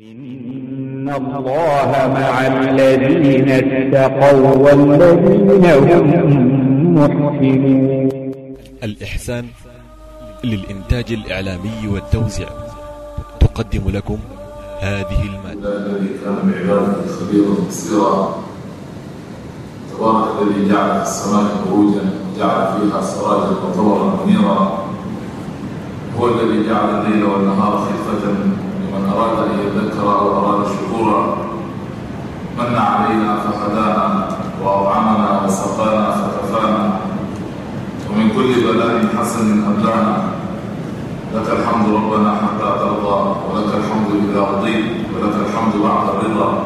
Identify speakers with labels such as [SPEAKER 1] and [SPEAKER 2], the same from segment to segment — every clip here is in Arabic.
[SPEAKER 1] إن الله مع الذين اتقوا والذين هم محسنون
[SPEAKER 2] الإحسان
[SPEAKER 1] للإنتاج الإعلامي والتوزيع تقدم لكم
[SPEAKER 2] هذه المادة
[SPEAKER 1] الذي كان بعباده خبيرا بصيرا تبارك الذي جعل في السماء بروجا وجعل فيها سراجا وطورا منيرا هو الذي جعل الليل والنهار خلفة من أراد أن يذكر أو أراد شكورا من علينا فهدانا وأطعمنا وسقانا فكفانا ومن كل بلاء حسن أبدعنا لك الحمد ربنا حتى ترضى ولك الحمد إذا رضيت ولك الحمد بعد الرضا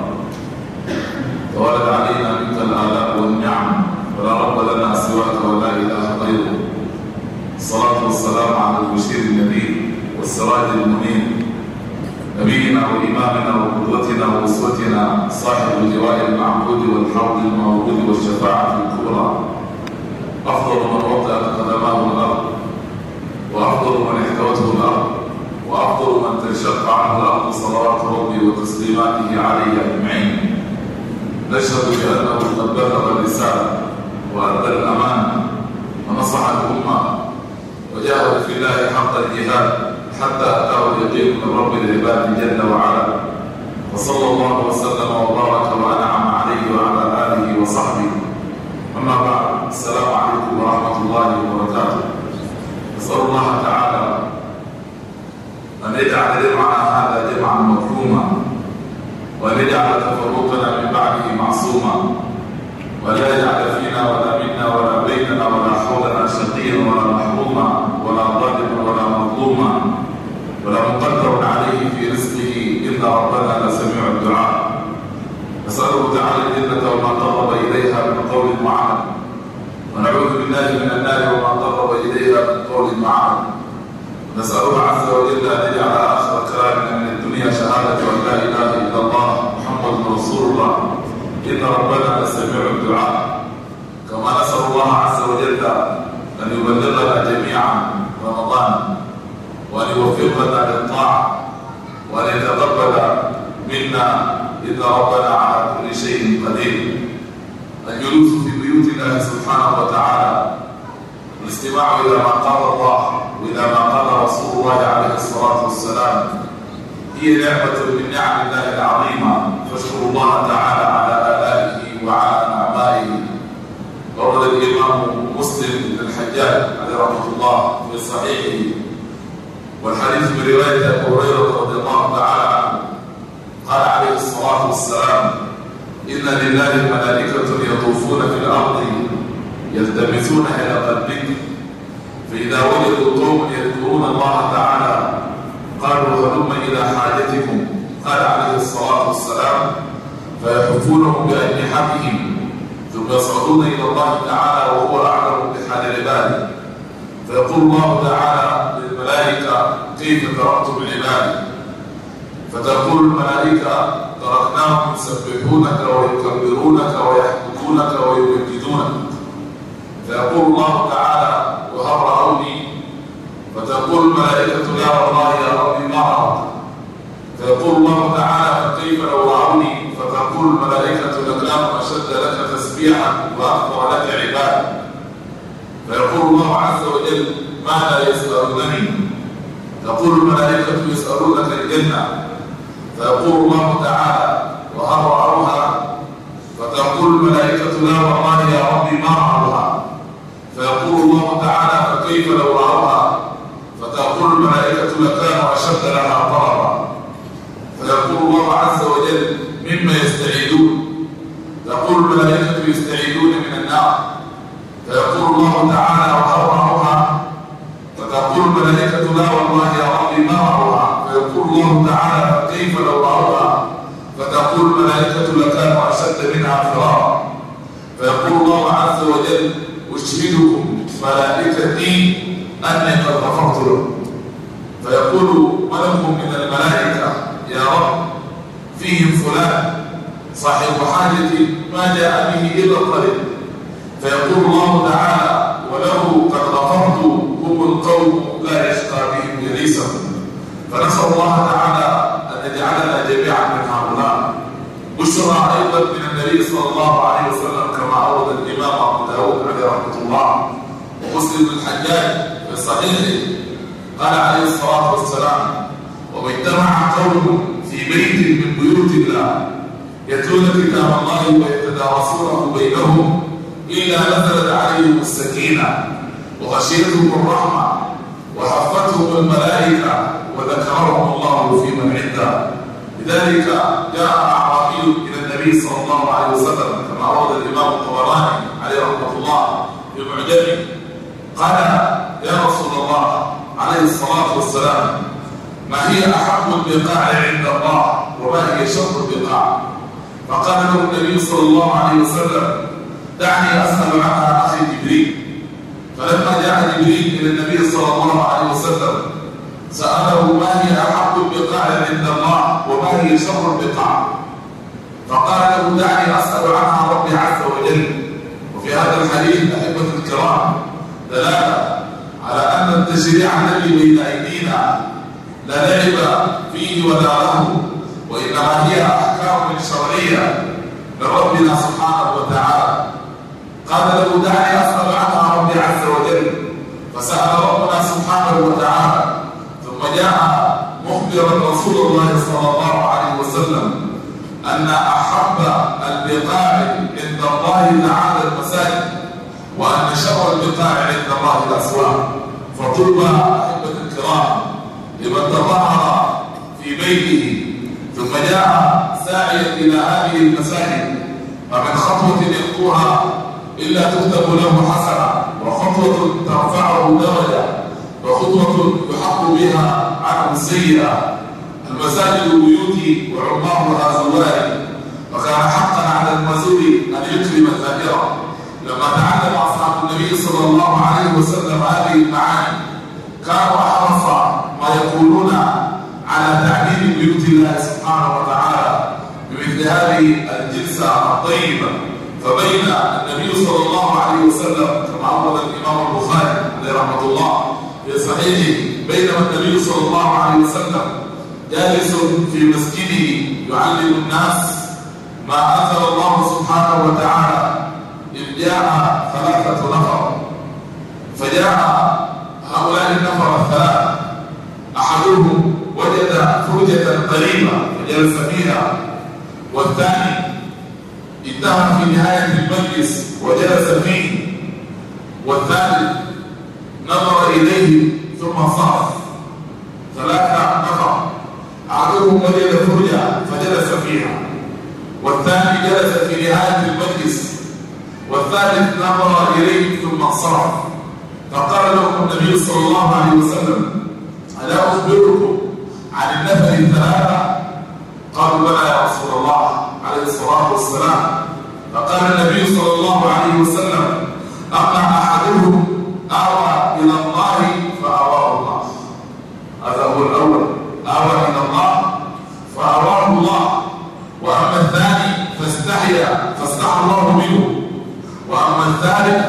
[SPEAKER 1] وولد علينا منك الآلاء والنعم ولا رب لنا سواك ولا إله غيرك الصلاة
[SPEAKER 2] والسلام على المشير النبي والسراج المنير نبينا وإمامنا وقدوتنا وأسوتنا صاحب اللواء المعبود والحوض الموجود
[SPEAKER 1] والشفاعة الكبرى أفضل من وطأت قدماه الأرض وأفضل من احتوته الأرض وأفضل من تنشق عنه الأرض صلوات ربي وتسليماته عليه أجمعين نشهد بأنه قد بلغ الرسالة وأدى الأمانة ونصح الأمة وجاهد في الله حق الجهاد حتى أتاه اليقين من رب العباد جل وعلا وصلى الله وسلم وبارك وأنعم عليه وعلى آله وصحبه أما بعد السلام عليكم ورحمة الله وبركاته نسأل الله تعالى أن يجعل جمعنا هذا جمعا مفهوما وأن يجعل تفرقنا من بعده معصوما ولا يجعل فينا ولا منا ولا بيننا ولا حولنا شقيا ولا محروما ولا ظالما ولا مظلوما ولم قدر عليه في رزقه إن ربنا لسميع الدعاء نسأله تعالى الجنة وما قرب إليها من قول معاد ونعوذ بالله من النار وما قرب إليها من قول معاد نسأله عز وجل أن يجعل آخر كلامنا من الدنيا شهادة أن لا إله إلا الله محمد رسول الله إن ربنا لسميع الدعاء كما نسأل الله عز وجل أن يبلغنا جميعا رمضان وأن يوفقنا للطاعة وأن يتقبل منا إن ربنا على كل شيء قدير الجلوس في بيوت الله سبحانه وتعالى الاستماع إلى ما قال الله وإلى ما قال رسول الله عليه الصلاة والسلام هي نعمة من نعم الله العظيمة فاشكروا الله تعالى على آلائه وعلى أعمائه ورد الإمام مسلم بن الحجاج عليه رحمة الله في صحيحه والحديث برواية أبو هريرة رضي الله تعالى عنه قال عليه الصلاة والسلام إن لله ملائكة يطوفون في الأرض يلتمسون إلى قلبك فإذا وجدوا قوم يذكرون الله تعالى قالوا هلم إلى حاجتكم قال عليه الصلاة والسلام
[SPEAKER 2] فيحفونهم بأجنحتهم ثم يصعدون إلى الله تعالى وهو أعلم بحال عباده فيقول الله
[SPEAKER 1] تعالى للملائكة كيف تركتم عبادي فتقول الملائكة تركناهم يسبحونك ويكبرونك ويحمدونك ويمجدونك فيقول الله تعالى وهب رأوني فتقول الملائكة يا والله يا ربي ما فيقول الله تعالى كيف لو رأوني فتقول الملائكة لكلام أشد لك تسبيحا وأكثر لك عباده فيقول الله عز وجل ماذا يسألونني تقول الملائكة يسألونك الجنة فيقول الله تعالى وهل رأوها فتقول الملائكة لا والله يا ربي ما رأوها فيقول الله تعالى فكيف لو رأوها فتقول الملائكة لكان أشد لها طلبا فيقول الله عز وجل مما يستعيدون تقول الملائكة يستعيدون من النار فيقول الله تعالى وأرواها فتقول الملائكة لا والله يا ربي ما أرواها فيقول الله تعالى كيف لو أرواها فتقول الملائكة لكانوا أشد منها فرارا فيقول الله عز وجل أشهدكم ملائكتي أني قد غفرت لهم فيقول ملك من الملائكة يا رب فيهم فلان صاحب حاجتي ما جاء به إلا الطريق فيقول الله تعالى وله قد غفرت هم القوم لا يشقى بهم جليسهم فنسأل الله تعالى أن يجعلنا جميعا من هؤلاء بشرى أيضا من النبي صلى الله عليه وسلم كما أورد الإمام أبو داود عليه رحمة الله ومسلم الحجاج في صحيحه قال عليه الصلاة والسلام ومن اجتمع قوم في بيت من بيوت الله يتلون كتاب الله ويتدارسونه بينهم إلا نزلت عليهم السكينة وغشيتهم الرحمة وحفتهم الملائكة وذكرهم الله في من عنده لذلك جاء أعرابي إلى النبي صلى الله عليه وسلم كما ورد الإمام الطبراني عليه رحمة الله في معجمه قال يا رسول الله عليه الصلاة والسلام ما هي أحب البقاع عند الله وما هي شر البقاع فقال له النبي صلى الله عليه وسلم دعني أسأل عنها أخي جبريل فلما جاء جبريل إلى النبي صلى الله عليه وسلم سأله ما هي أحب البقاع عند الله وما هي شر البقاع
[SPEAKER 2] فقال له دعني أسأل عنها ربي عز
[SPEAKER 1] وجل وفي هذا الحديث أحبة الكرام دلالة على أن التشريع الذي بين أيدينا لا لعب فيه ولا له وإنما هي أحكام شرعية لربنا سبحانه وتعالى قال له دعني أسأل عنها ربي عز وجل فسأل ربنا سبحانه وتعالى ثم جاء مخبرا رسول الله صلى الله عليه وسلم أن أحب البقاع عند الله تعالى المساجد وأن شر البقاع عند الله الأسواق فطلب أحبة الكرام لمن تظاهر في بيته ثم جاء ساعيا إلى هذه المساجد فمن خطوة يخطوها إلا تكتب له حسنة وخطوة ترفعه درجة وخطوة يحق بها عنه سيئة المساجد بيوتي وعمارها زواري وكان حقا على المزور أن يكرم الذاكرة لما تعلم أصحاب النبي صلى الله عليه وسلم هذه المعاني كانوا أحرص ما يقولون على تعليم بيوت الله سبحانه وتعالى بمثل هذه الجلسة الطيبة فبين النبي
[SPEAKER 2] صلى الله عليه وسلم كما عرض الإمام البخاري عليه رحمة الله في صحيحه بينما النبي صلى الله عليه وسلم جالس في مسجده يعلم الناس ما أنزل الله سبحانه وتعالى إذ جاء ثلاثة نفر فجاء هؤلاء النفر
[SPEAKER 1] الثلاث أحدهم وجد فرجة قريبة فجلس فيها والثاني انتهى في نهاية المجلس وجلس فيه والثالث نظر إليه ثم صرف ثلاثة نفر عدوه وجد فرجة فجلس فيها والثاني جلس في نهاية المجلس والثالث نظر إليه ثم انصرف فقال لهم النبي صلى الله عليه وسلم ألا أخبركم عن النفر الثلاثة قالوا بلى يا رسول الله عليه الصلاة والسلام فقال النبي صلى الله عليه وسلم أما أحدهم اوى إلى الله فأواه الله هذا هو الأول اوى إلى الله فأواه الله وأما الثاني فاستحيا فاستحى الله منه وأما الثالث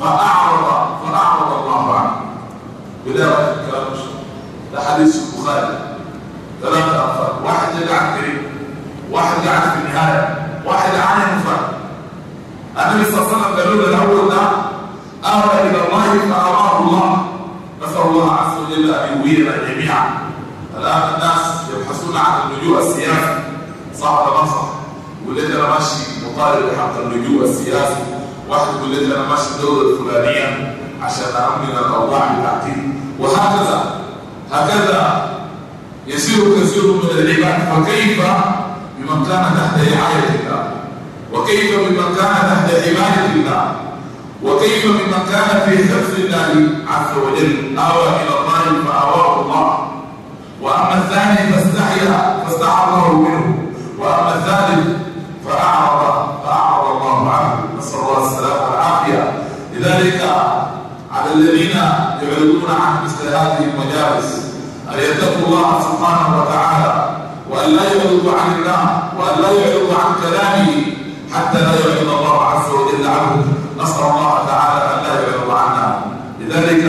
[SPEAKER 1] فأعرض فأعرض الله عنه بداية الكلام ده حديث البخاري ثلاثة أفراد واحد يدعك واحد قاعد في النهاية واحد عاني مفرد النبي صلى الله عليه وسلم قالوا له الأول ده أهوى إلى الله فأراه الله نسأل الله عز وجل أن يوينا جميعا الآن الناس يبحثون عن اللجوء السياسي صعب ولا ما صح؟ أنا ماشي مطالب حق اللجوء السياسي واحد يقول لي أنا ماشي الدولة الفلانية عشان أأمن الأوضاع بتاعتي وهكذا هكذا يسير كثير من العباد فكيف بمن كان تحت رعاية الله وكيف بمن
[SPEAKER 2] كان تحت عبادة الله وكيف بمن كان في حفظ الله عز وجل آوى إلى الله فآواه الله وأما الثاني فاستحيا فاستحى الله منه وأما الثالث فأعرض فأعرض الله عنه نسأل الله السلامة والعافية لذلك على الذين يعرضون عن مثل هذه المجالس
[SPEAKER 1] أن يتقوا الله سبحانه وتعالى وأن لا يعرض عن الله وأن لا يعرض عن كلامه حتى لا يعرض الله عز وجل عنه نسأل الله تعالى أن لا يعرض عنا لذلك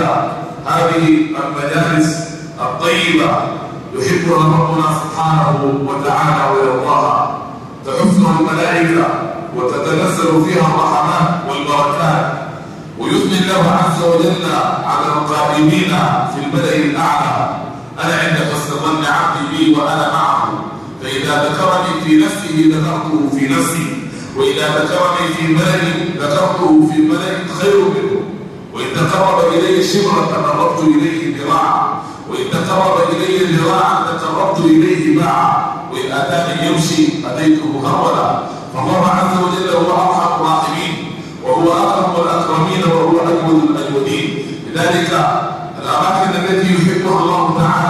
[SPEAKER 1] هذه المجالس الطيبة يحبها ربنا سبحانه وتعالى ويرضاها تحثها الملائكة وتتنزل فيها الرحمات والبركات ويثني الله عز وجل على القائمين في البدء الأعلى أنا عند فاستظن ظن عبدي بي وأنا معه فإذا ذكرني في نفسه ذكرته في نفسي وإذا ذكرني في ملك ذكرته في ملك خير منه وإن تقرب إلي شبرا تقربت إليه ذراعا وإن تقرب إلي ذراعا تقربت إليه باعا وإن أتاني يمشي أتيته هرولا فالله عز وجل هو أرحم الراحمين وهو أكرم الأكرمين وهو أجود الأجودين لذلك الأماكن التي يحبها الله تعالى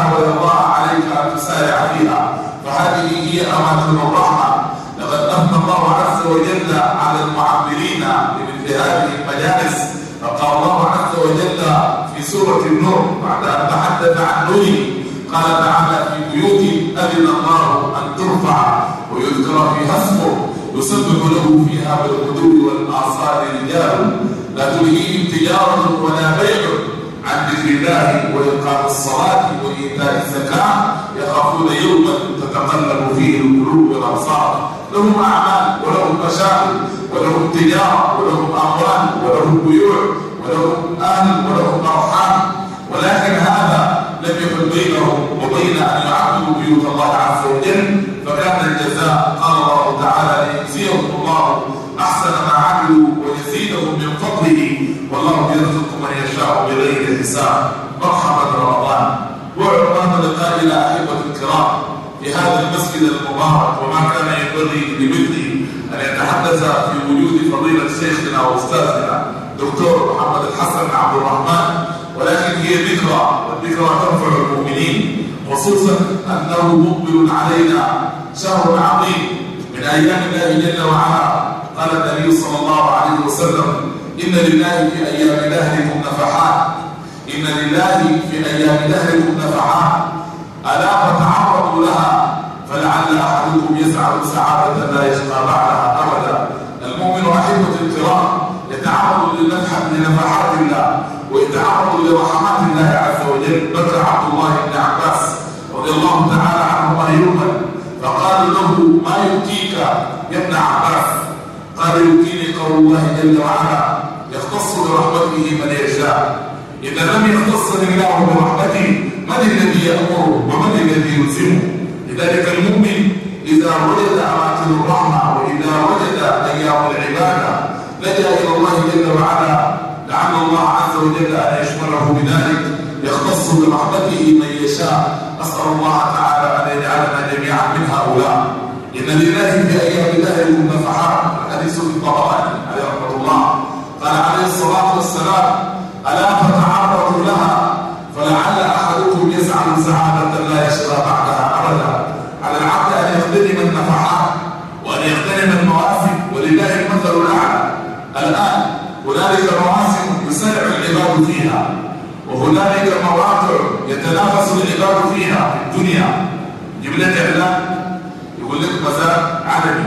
[SPEAKER 1] السارع فيها فهذه هي أمانة الراحة لقد أثنى الله عز وجل على المعبرين بمثل هذه المجالس فقال الله عز وجل في سورة النور بعد أن تحدث عن نوره قال تعالى في بيوت أذن الله أن ترفع ويذكر فيها اسمه يسبح له فيها بالغدو والآصال رجال لا تلهيهم تجارة ولا بيع عن ذكر الله وإقام الصلاة وإيتاء الزكاة يخافون يوما تتقلب فيه القلوب والأبصار لهم أعمال ولهم مشاغل ولهم تجارة ولهم أموال ولهم بيوع ولهم أهل ومرض وما كان ينبغي لمثلي أن يتحدث في وجود فضيلة شيخنا وأستاذنا دكتور محمد الحسن عبد الرحمن ولكن هي ذكرى والذكرى تنفع المؤمنين خصوصا أنه مقبل علينا شهر عظيم من أيام الله جل وعلا قال النبي صلى الله عليه وسلم إن لله في أيام دهركم نفحات إن لله في أيام دهركم نفحات ألا تتعرضوا لها فلعل احدكم يسعد سعادة لا يشقى بعدها ابدا المؤمن رحيم الكرام يتعرض لنفحات الله ويتعرض لرحمات الله عز وجل بكى عبد الله بن عباس رضي الله تعالى عنهما يوما فقال له ما يؤتيك يا ابن عباس قال يؤتيني قول الله جل وعلا يختص برحمته من يشاء إذا لم يختصني الله برحمته من الذي يأمره ومن الذي يلزمه ذلك المؤمن إذا وجد أماكن الرحمة وإذا وجد أيام العبادة لجأ إلى الله جل وعلا لعل الله عز وجل أن يشمله بذلك يختص برحمته من يشاء أسأل الله تعالى أن يجعلنا جميعا من هؤلاء إن لله في أيام الله النفحات الحديث في الطبقات عليه رحمة الله قال عليه الصلاة والسلام ألا فتعرضوا لها فلعل أحدكم يسعى سعادة لا يشرى بعد يغتنم من وأن يغتنم المواسم ولله المثل الأعلى الآن هنالك مواسم يسرع العباد فيها وهنالك مواقع يتنافس العباد فيها في الدنيا يجيب لك إعلان يقول لك مزاد عالمي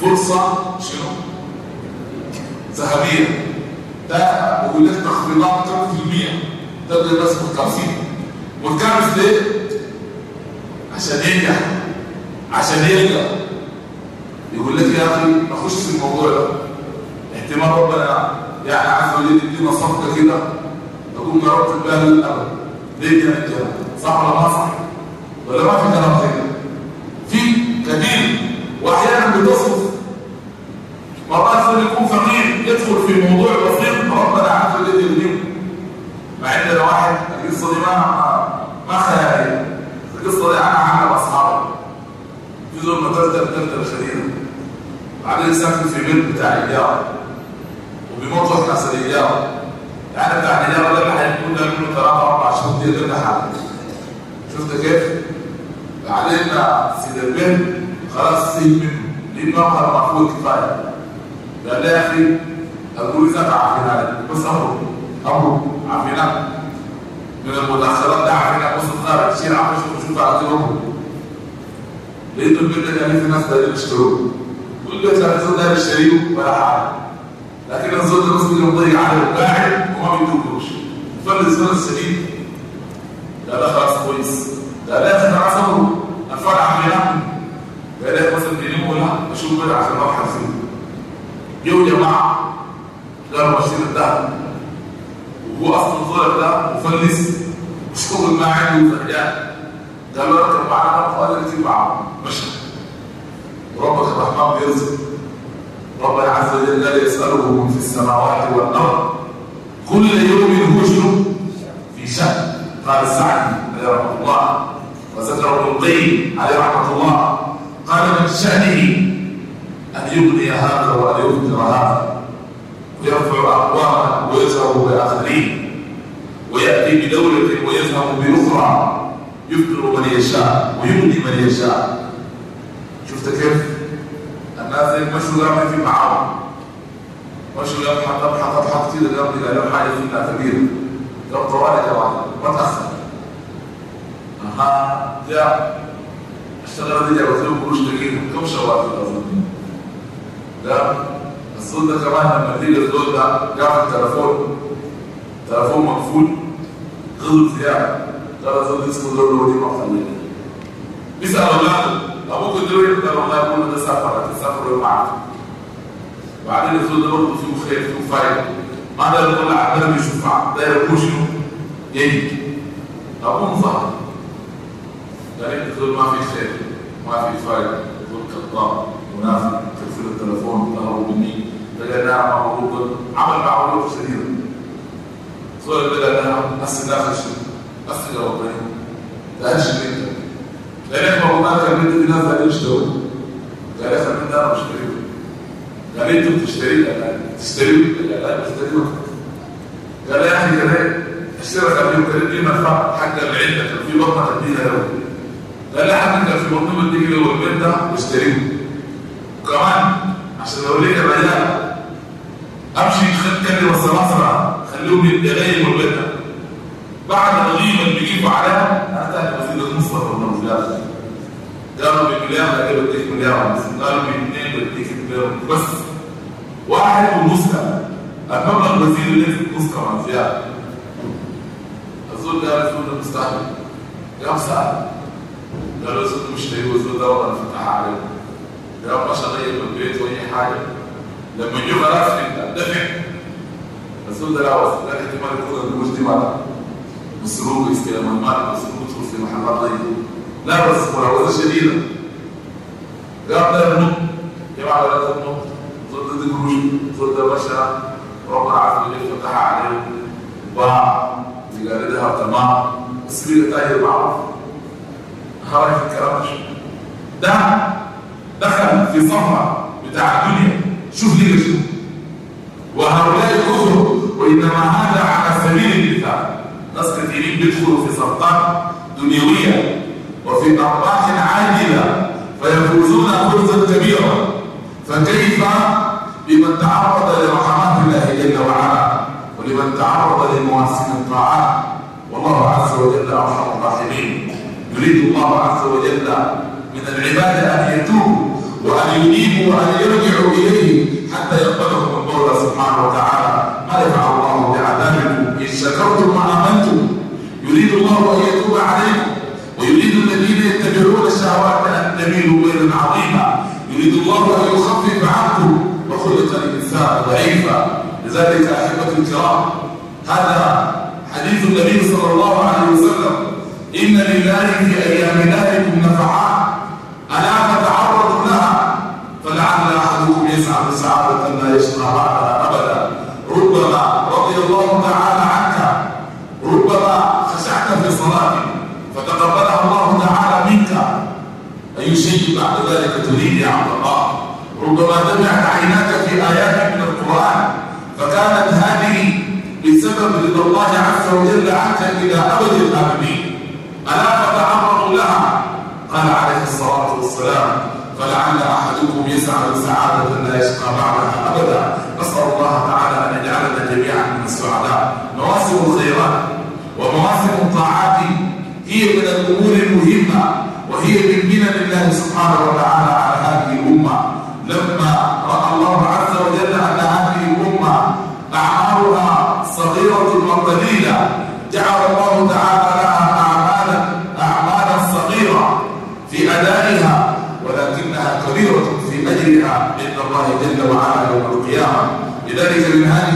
[SPEAKER 1] فرصة شنو؟ ذهبية ده بقول لك تخفيضات في المية تبدأ الناس متكافئين متكافئ ليه؟ عشان ينجح عشان يرجع يقول لك يا اخي اخش في الموضوع ده احتمال ربنا يعني عز وجل يدينا صفقه كده اكون جربت بها للابد ليه كده الجنه صح ولا ما صح ولا ما في كلام كده في كبير واحيانا بتصرف مرات يكون فقير يدخل في موضوع بسيط ربنا عز وجل تدينا مع ان واحد القصه دي ما ما خيالي القصه دي انا عامل اصحابي جزء من تردر تردر خلينا بعدين ساكن في بيت بتاع ايجار وبمطلق ناس الايجار يعني بتاع الايجار ده اللي هيكون ده منه ثلاثة أربع شهور دي ده حل شفت كيف؟ بعدين سيد البيت خلاص سيب منه ليه مبلغ المفروض كفاية قال لي يا اخي الجويزة عافينا لك بس امره امره عافينا من المدخلات ده عافينا بص الخارج شيل عفش شوف على أمره لقيته بيقول لك انا في ناس ده بيشتروه كل ده الزول ده بيشتريه ولا حاجه لكن الزول ده مصدر مضيق عليه وقاعد وما بيدوكوش فالزول السليم ده لا خلاص كويس لا لا اخذ عصبه الفرع عملنا ده ده مثلا جنيه ولا اشوف بدا عشان اروح حاسين يو جماعه قالوا ماشيين الذهب وهو اصلا طلع ده مفلس وشكوك كل ما عنده فجاه لما نقرب معاها فقال نتيجة معاها ربك الرحمن بيرزق ربنا عز وجل يسأله من في السماوات والأرض كل يوم هو في شأن قال سعد عليه رحمة الله وذكر ابن القيم عليه رحمة الله قال من شأنه أن يبني هذا وأن يفطر هذا ويرفع أقواما ويزهر بآخرين ويأتي بدولة ويذهب بأخرى يفطر من يشاء ويمني من يشاء شفت كيف الناس مشوا قاموا في معاهم مشوا قام حطب حطب حط كده قام لهم حاجه فينا كبيره قام طوال يا جماعه ما تاخر اها جاء اشتغل دي قلت لهم قروش تجيب كم شوال في الارض ده الصوت ده كمان لما تيجي الزول ده قام التليفون تليفون مقفول غضب زيادة ترى زوجي اسمه زوجي ودي معصمين أولاده أبوك الدنيا يقدر والله يقول له ده سفر هتسافر معاه وبعدين الزوج خير فيه فايدة ما ده يقول عبد بيشوف ده يقول شنو يجي
[SPEAKER 2] أبوه ظهر لأن الزوج ما فيه خير ما فيه فايدة الزوج كذاب منافق تقفل التليفون تهرب مني تلاقي نعمة
[SPEAKER 1] عمل معروف شديد صور تلاقي نعمة بس داخل شديد أصل ربنا ده أهلش جدا لأنك ما قمنا كملت بنا فهل اشتروا؟ ده يفهم من ده أنا مش كريم بتشتري تشتري تشتري قبل يمكن دي منفعة حتى العدة كان في لقمة تديها له ده لا حد كان في منظومة تيجي له البيت ده واشتريه وكمان عشان لو لقى بلاء امشي خد كده صلاصرة خليهم يبقى غير والبيت ده بعد الغيبة بيجيبوا عليها هتعرف وزير المصرف ولا قالوا بمليار كده بديك مليار ونص قالوا باثنين بديك مليار بس واحد ونص المبلغ الوزير اللي في نص كمان زيادة الزول ده رسول مستحيل يا مساعد ده رسول مش هي الزول ده ولا فتح عليه ده ما من بيت واي حاجة لما يجي خلاص انت دفع الزول ده لا وصل لا احتمال يكون الجوز دي مرة بسلوك المال مسروق في مسلم حراري لا بس مروزة شديدة قبل النوم يا بعد لا تنوم ضد الجروش ضد بشا ربنا عز وجل فتح عليهم باع بجاردها تمام السبيل تاهر معروف في الكلام ده دخل في صفحة بتاع الدنيا شوف ليه وهؤلاء كفر وإنما هذا على سبيل المثال ناس كثيرين بيدخلوا في صفقات
[SPEAKER 2] دنيوية وفي أرباح عاجلة فيفوزون فوزا كبيرا فكيف
[SPEAKER 1] بمن تعرض لرحمات الله جل وعلا ولمن تعرض لمواسم الطاعات والله عز وجل أرحم الراحمين يريد الله عز وجل من العباد أن يتوبوا وأن ينيبوا وأن يرجعوا إليه حتى يقبلهم الله سبحانه وتعالى ما يفعل الله إن شكرتم وآمنتم يريد الله أن يتوب عليكم ويريد الذين يتبعون الشهوات أن تميلوا ميلا عظيما يريد الله أن يخفف عنكم وخلق الإنسان ضعيفا لذلك أحبة الكرام هذا حديث النبي صلى الله عليه وسلم إن لله في أيام لكم نفعات ألا تتعرض لها فلعل أحدكم يسعى بسعادة لا يشقى بعدها أبدا ربما الله تعالى عنك ربما خشعت في صلاتك فتقبلها الله تعالى منك أي شيء بعد ذلك تريد يا عبد الله ربما دمعت عيناك في آيات من القرآن فكانت هذه بسبب رضا الله عز وجل عنك إلى أبد الابدين ألا فتعرضوا لها قال عليه الصلاة والسلام فلعل أحدكم يسعى سعادة لا يشقى بعدها أبدا نسأل الله تعالى أن يجعلنا جميعا من السعداء مواسم الخيرات ومواسم الطاعات هي من الأمور المهمة وهي من منن الله سبحانه وتعالى على هذه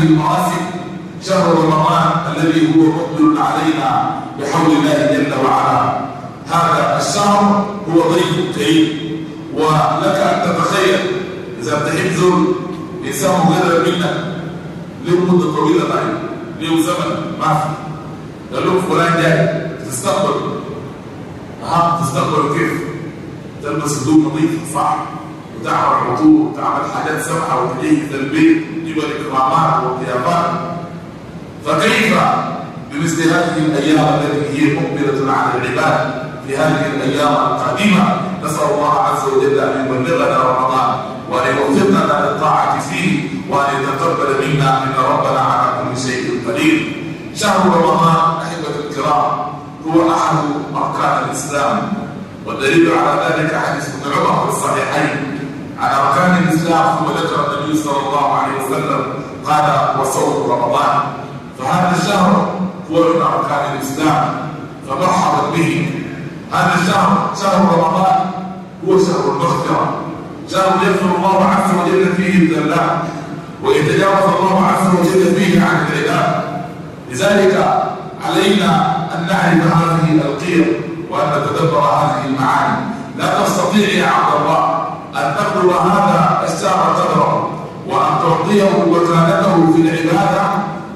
[SPEAKER 1] المواسم شهر رمضان الذي هو فضل علينا بحول الله جل وعلا هذا الشهر هو ضيف كريم ولك أن تتخيل إذا بتحب زول إنسان غير منك له مدة طويلة معي له طيب، زمن ما في قال له فلان جاي تستقبل ها تستقبل كيف؟ تلبس هدوم نظيفة صح وتعمل عطور وتعمل
[SPEAKER 2] حاجات سمحة وتجهز البيت بالمن والإكرامات والضيافات فكيف بمثل هذه الأيام التي
[SPEAKER 1] هي مقبلة على العباد في هذه الأيام القادمة نسأل الله عز وجل أن يبلغنا رمضان وأن يوفقنا للطاعة فيه وأن يتقبل منا إن ربنا على كل شيء قدير شهر رمضان أحبة الكرام هو أحد أركان الإسلام والدليل على ذلك حديث ابن عمر في الصحيحين على أركان الإسلام وذكر النبي صلى الله عليه وسلم قال وصوم رمضان فهذا الشهر هو من أركان الإسلام فمرحبا به هذا الشهر شهر رمضان هو شهر المغفرة شهر يغفر الله عز وجل فيه الذنوب ويتجاوز الله عز وجل فيه عن العباد لذلك علينا أن نعرف هذه القيم وأن نتدبر هذه
[SPEAKER 2] المعاني لا تستطيع يا عبد الله أن تقول هذا الساعة تضرب وأن تعطيه وكانته في العبادة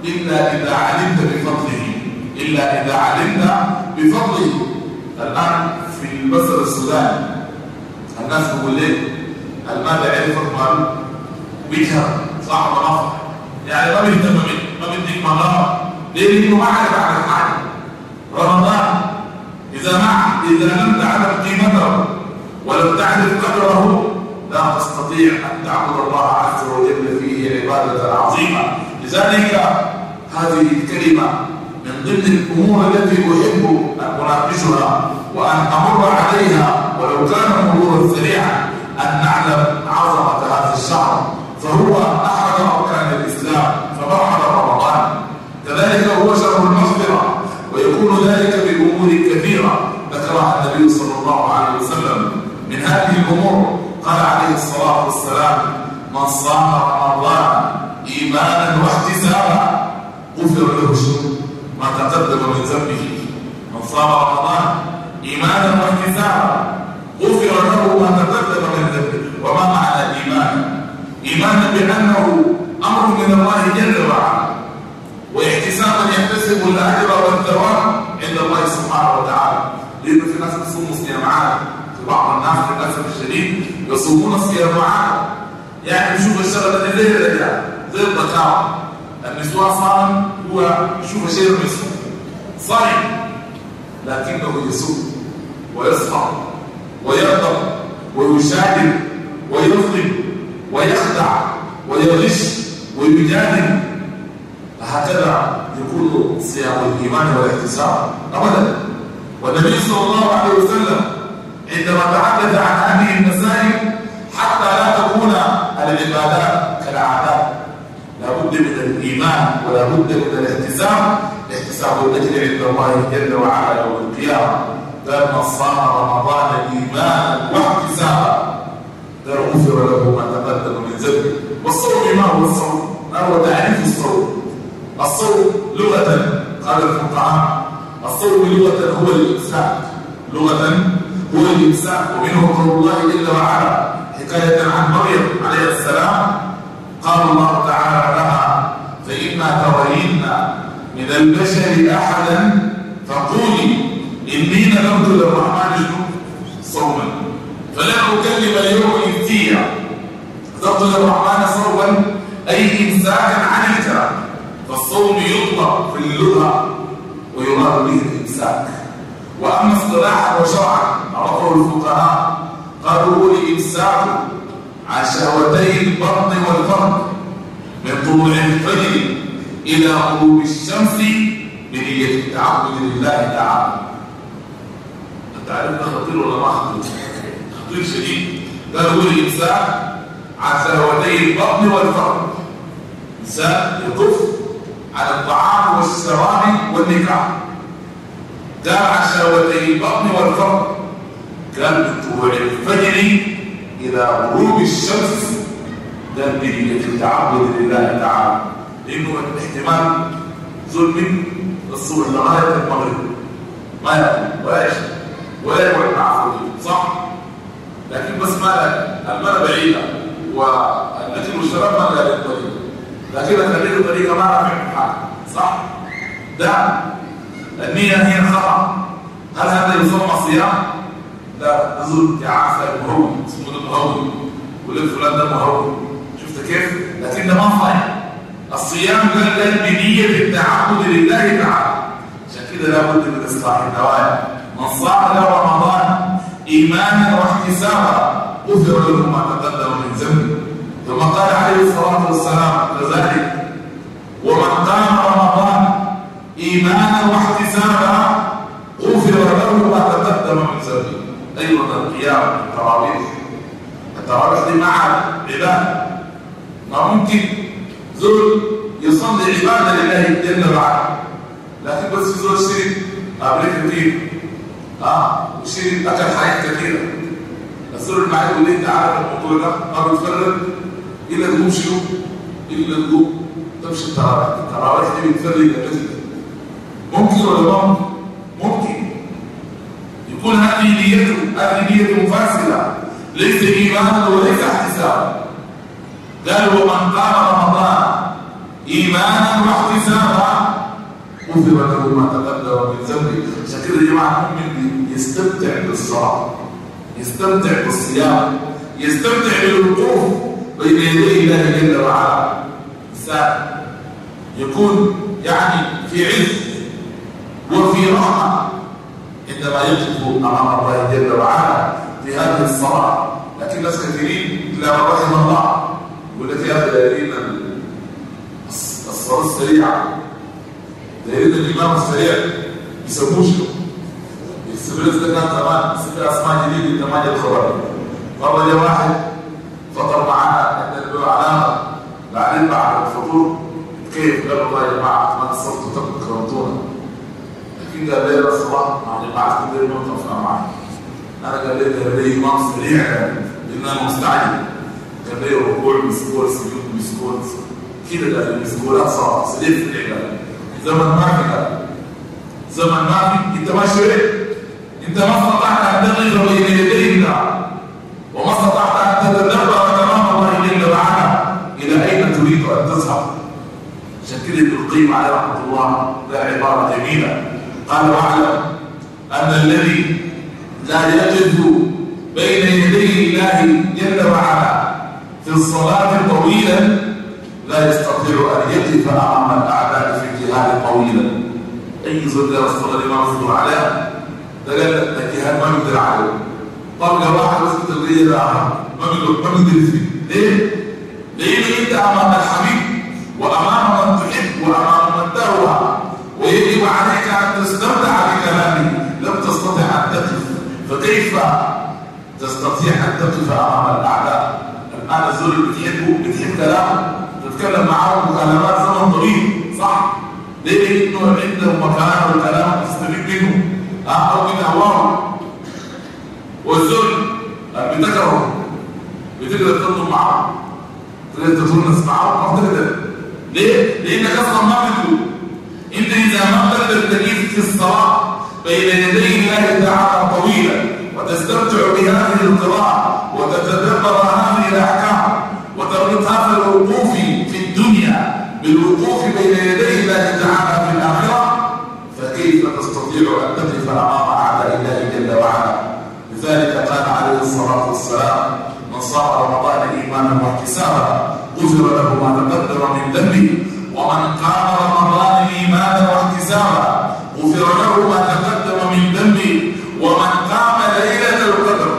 [SPEAKER 2] إلا إذا علمت
[SPEAKER 1] بفضله إلا إذا علمت بفضله الآن في البصر السوداني
[SPEAKER 2] الناس بيقول ليه المادة عرفت مال بيتها صح ونفع
[SPEAKER 1] يعني ما بيهتم ما بيديك ملارة ليه لأنه ما عرف على الحاجة رمضان إذا ما إذا لم تعرف قيمته ولم تعرف قدره لا تستطيع أن تعبد الله عز وجل فيه عبادة عظيمة لذلك هذه الكلمة من ضمن الأمور التي أحب أن أناقشها وأن أمر عليها ولو كان مرورا سريعا أن نعلم عظمة هذا الشهر فهو أحد أركان الإسلام فمرحب رمضان كذلك هو الجمهور قال عليه الصلاة والسلام من صام رمضان إيمانا واحتسابا غفر له ما تقدم من ذنبه من صام رمضان إيمانا واحتسابا غفر له ما تقدم يصومون الصيام معاهم يعني شوف الشغل اللي ظهر لك ظهر بتاعه المسواك صارم هو شوف الشيء المسوء صارم لكنه يسوء ويصفع ويغضب ويشادد ويظلم ويخدع ويغش ويجادل هكذا يكون صيام الايمان والاحتساب ابدا والنبي صلى الله عليه وسلم عندما تحدث عن هذه المسائل حتى لا تكون العبادات كالعادات لابد من الايمان ولابد من الاحتساب الاحتساب الاجر عند الله جل وعلا يوم القيامه لما صام رمضان ايمانا واحتسابا غفر له ما تقدم من ذنبه والصوم ما هو الصوم؟ ما هو تعريف الصوم؟ الصوم لغه قال الفقهاء الصوم لغه هو الامساك لغه هو الامساك ومنه قول الله جل وعلا حكاية عن
[SPEAKER 2] مريم عليه السلام قال الله تعالى لها فإما ترين من البشر أحدا
[SPEAKER 1] فقولي إني نذرت للرحمن صوما
[SPEAKER 2] فلا أكلم
[SPEAKER 1] اليوم إنسيا نذرت للرحمن صوما أي إمساكا عن الكلام فالصوم يطلق في اللغة ويراد به الإمساك وأما اصطلاحا وشرعا عرفه الفقهاء قالوا
[SPEAKER 2] الإمساك عن شهوتي البطن والفرد من طلوع
[SPEAKER 1] الفجر إلى غروب الشمس بنية التعبد لله تعالى أنت عارف ده خطير ولا ما خطير؟ خطير شديد قالوا الإمساك عن شهوتي البطن والفرد إنسان يقف على الطعام والشراب والنكاح داع شهوتي البطن والفرق كان طلوع الفجر إلى غروب الشمس ده نتيجة التعبد لله تعالى لأنه الاحتمال ظلم الصور لغاية المغرب ما يأكل ولا يشرب ولا يقعد مع صح؟ لكن بس ما المرة بعيدة والنجم والشراب ما لا يقبل لكن خليه طريقة ما رافع حاجة صح؟ ده النية هي الخطأ هل هذا يسمى صيام؟ لا نزول تعافى المهون اسمه ده مهون ولف فلان ده شفت كيف؟ لكن ده ما صحيح الصيام قال بنية التعبد لله تعالى عشان كده لابد من اصلاح الدوايا من صام له رمضان ايمانا واحتسابا غفر له ما تقدم من ذنبه ثم قال عليه الصلاه والسلام كذلك ومن قام رمضان إيمانا واحتسابا غفر له ما تقدم من ذنبه أيضا أيوة، القيام التراويح التراويح دي مع عباده ما ممكن زول يصلي عبادة لله جل وعلا لكن بس زول شريك ابريك كتير اه وشريك أكل حاجات كثيرة الزول معاك يقول انت عارف الموضوع ده قبل تفرد إلا تقوم شنو؟ إلا تقوم تمشي التراويح التراويح دي بتفرد الى
[SPEAKER 2] ممكن ولا ممكن ممكن يكون هذه نيته هذه نيته مفاسده ليس
[SPEAKER 1] إيمانا وليس احتسابا قال ومن قام رمضان إيمانا واحتسابا غفر له ما تقدم من ذنبه عشان كده يا جماعة المؤمن يستمتع بالصلاة يستمتع بالصيام يستمتع بالوقوف بين يدي الله جل وعلا يكون يعني في عز وفي راحة عندما يقف أمام الله جل وعلا في هذه الصلاة لكن ناس كثيرين لا رحم الله يا اخي دائرين الصلاة السريعة دائرين الإمام السريع يسموش السبريز ده كان زمان سبريز أسماء جديدة تمانية الخبر مرة جاء واحد فطر معانا عند علامة بعدين بعد الفطور كيف قالوا الله يا جماعة ما صرتوا تكرمتونا في ليلة الصباح مع البعث كده الموت أفنى معي أنا جلالة جلالة نقص ريع لأن أنا مستعجل جلالة ركوع مسكول سجود مسكول كده جلالة مسكولات صار سليف ريع زمن ما في زمن ما في أنت ما شريت أنت ما استطعت أن تغير بين يدي الله وما استطعت أن تتدبر الله إلا بعدها إلى أين تريد أن تذهب عشان ابن القيم عليه رحمه الله ده عباره جميله قال واعلم أن الذي لا يقف بين يدي الله جل وعلا في الصلاة طويلا لا يستطيع أن يقف أمام الأعداء في الجهاد طويلا أي زلة الصلاة لما مصدر عليها دلالة الجهاد ما يقدر عليه طب لو واحد وسط الغية الآخر ما بيقدر ما بيقدر فيه ليه؟ لأنه أنت أمام الحبيب وأمام من تحب وأمام من تهوى ويجب عليك أن تستمتع بكلامي لم تستطع أن تقف فكيف تستطيع أن تقف أمام الأعداء الآن الزول اللي بتحبه بتحب كلامه تتكلم معاه مكالمات زمن طويل صح؟ ليه إنه عنده مكانه وكلامه تستفيد منه أو من أهوائه والزول بتكره بتقدر تطلب معاه تقدر تتونس معاه ما بتقدر ليه؟ لأنك أصلا ما بتقول انت اذا ما قدرت تجيب في الصلاه بين يدي الله تعالى طويلا وتستمتع بهذه القراءه وتتدبر هذه الاحكام وتربط هذا الوقوف في الدنيا بالوقوف بين يدي الله
[SPEAKER 2] تعالى في الاخره فكيف
[SPEAKER 1] تستطيع ان تقف امام اعداء الله جل وعلا لذلك قال عليه الصلاه والسلام من صار رمضان ايمانا واحتسابا غفر له ما تقدر من ذنبه ومن قام رمضان إيمانا واحتسابا غفر له ما تقدم من ذنبه ومن قام ليلة القدر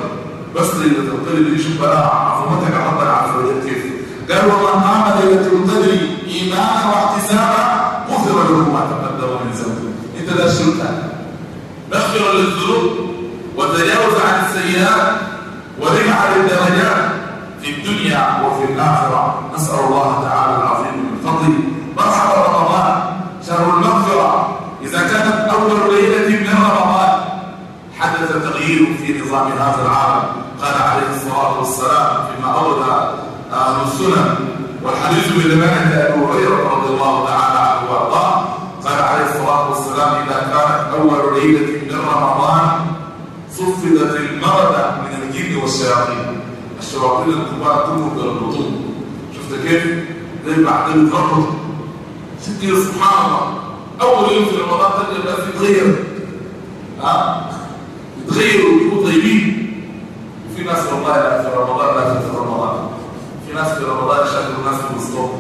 [SPEAKER 1] بس ليلة القدر دي شوف بقى عظمتك ربنا عز كيف قال ومن قام ليلة القدر إيمانا واحتسابا غفر له ما تقدم من ذنبه انت ده الشرطة مغفرة للذنوب وتجاوز عن السيئات ورفع للدرجات في الدنيا وفي الآخرة نسأل الله تعالى العظيم من فضله مرحبا رمضان شهر المغفرة إذا كانت أول ليلة من رمضان حدث تغيير في نظام هذا العالم قال عليه الصلاة والسلام فيما أورد أهل السنن والحديث من بلمانة أبو هريرة رضي الله تعالى عنه وأرضاه قال عليه الصلاة والسلام إذا كانت أول ليلة من رمضان صفدت المردة من الجن والشياطين الشياطين الكبار كلهم بالبطون شفت كيف؟ زي بعد الرجل ست سبحان الله اول يوم في رمضان تبدا بقى في تغير ها يتغيروا ويكونوا طيبين وفي ناس والله لا في رمضان لا في رمضان في ناس في رمضان شافوا الناس في السوق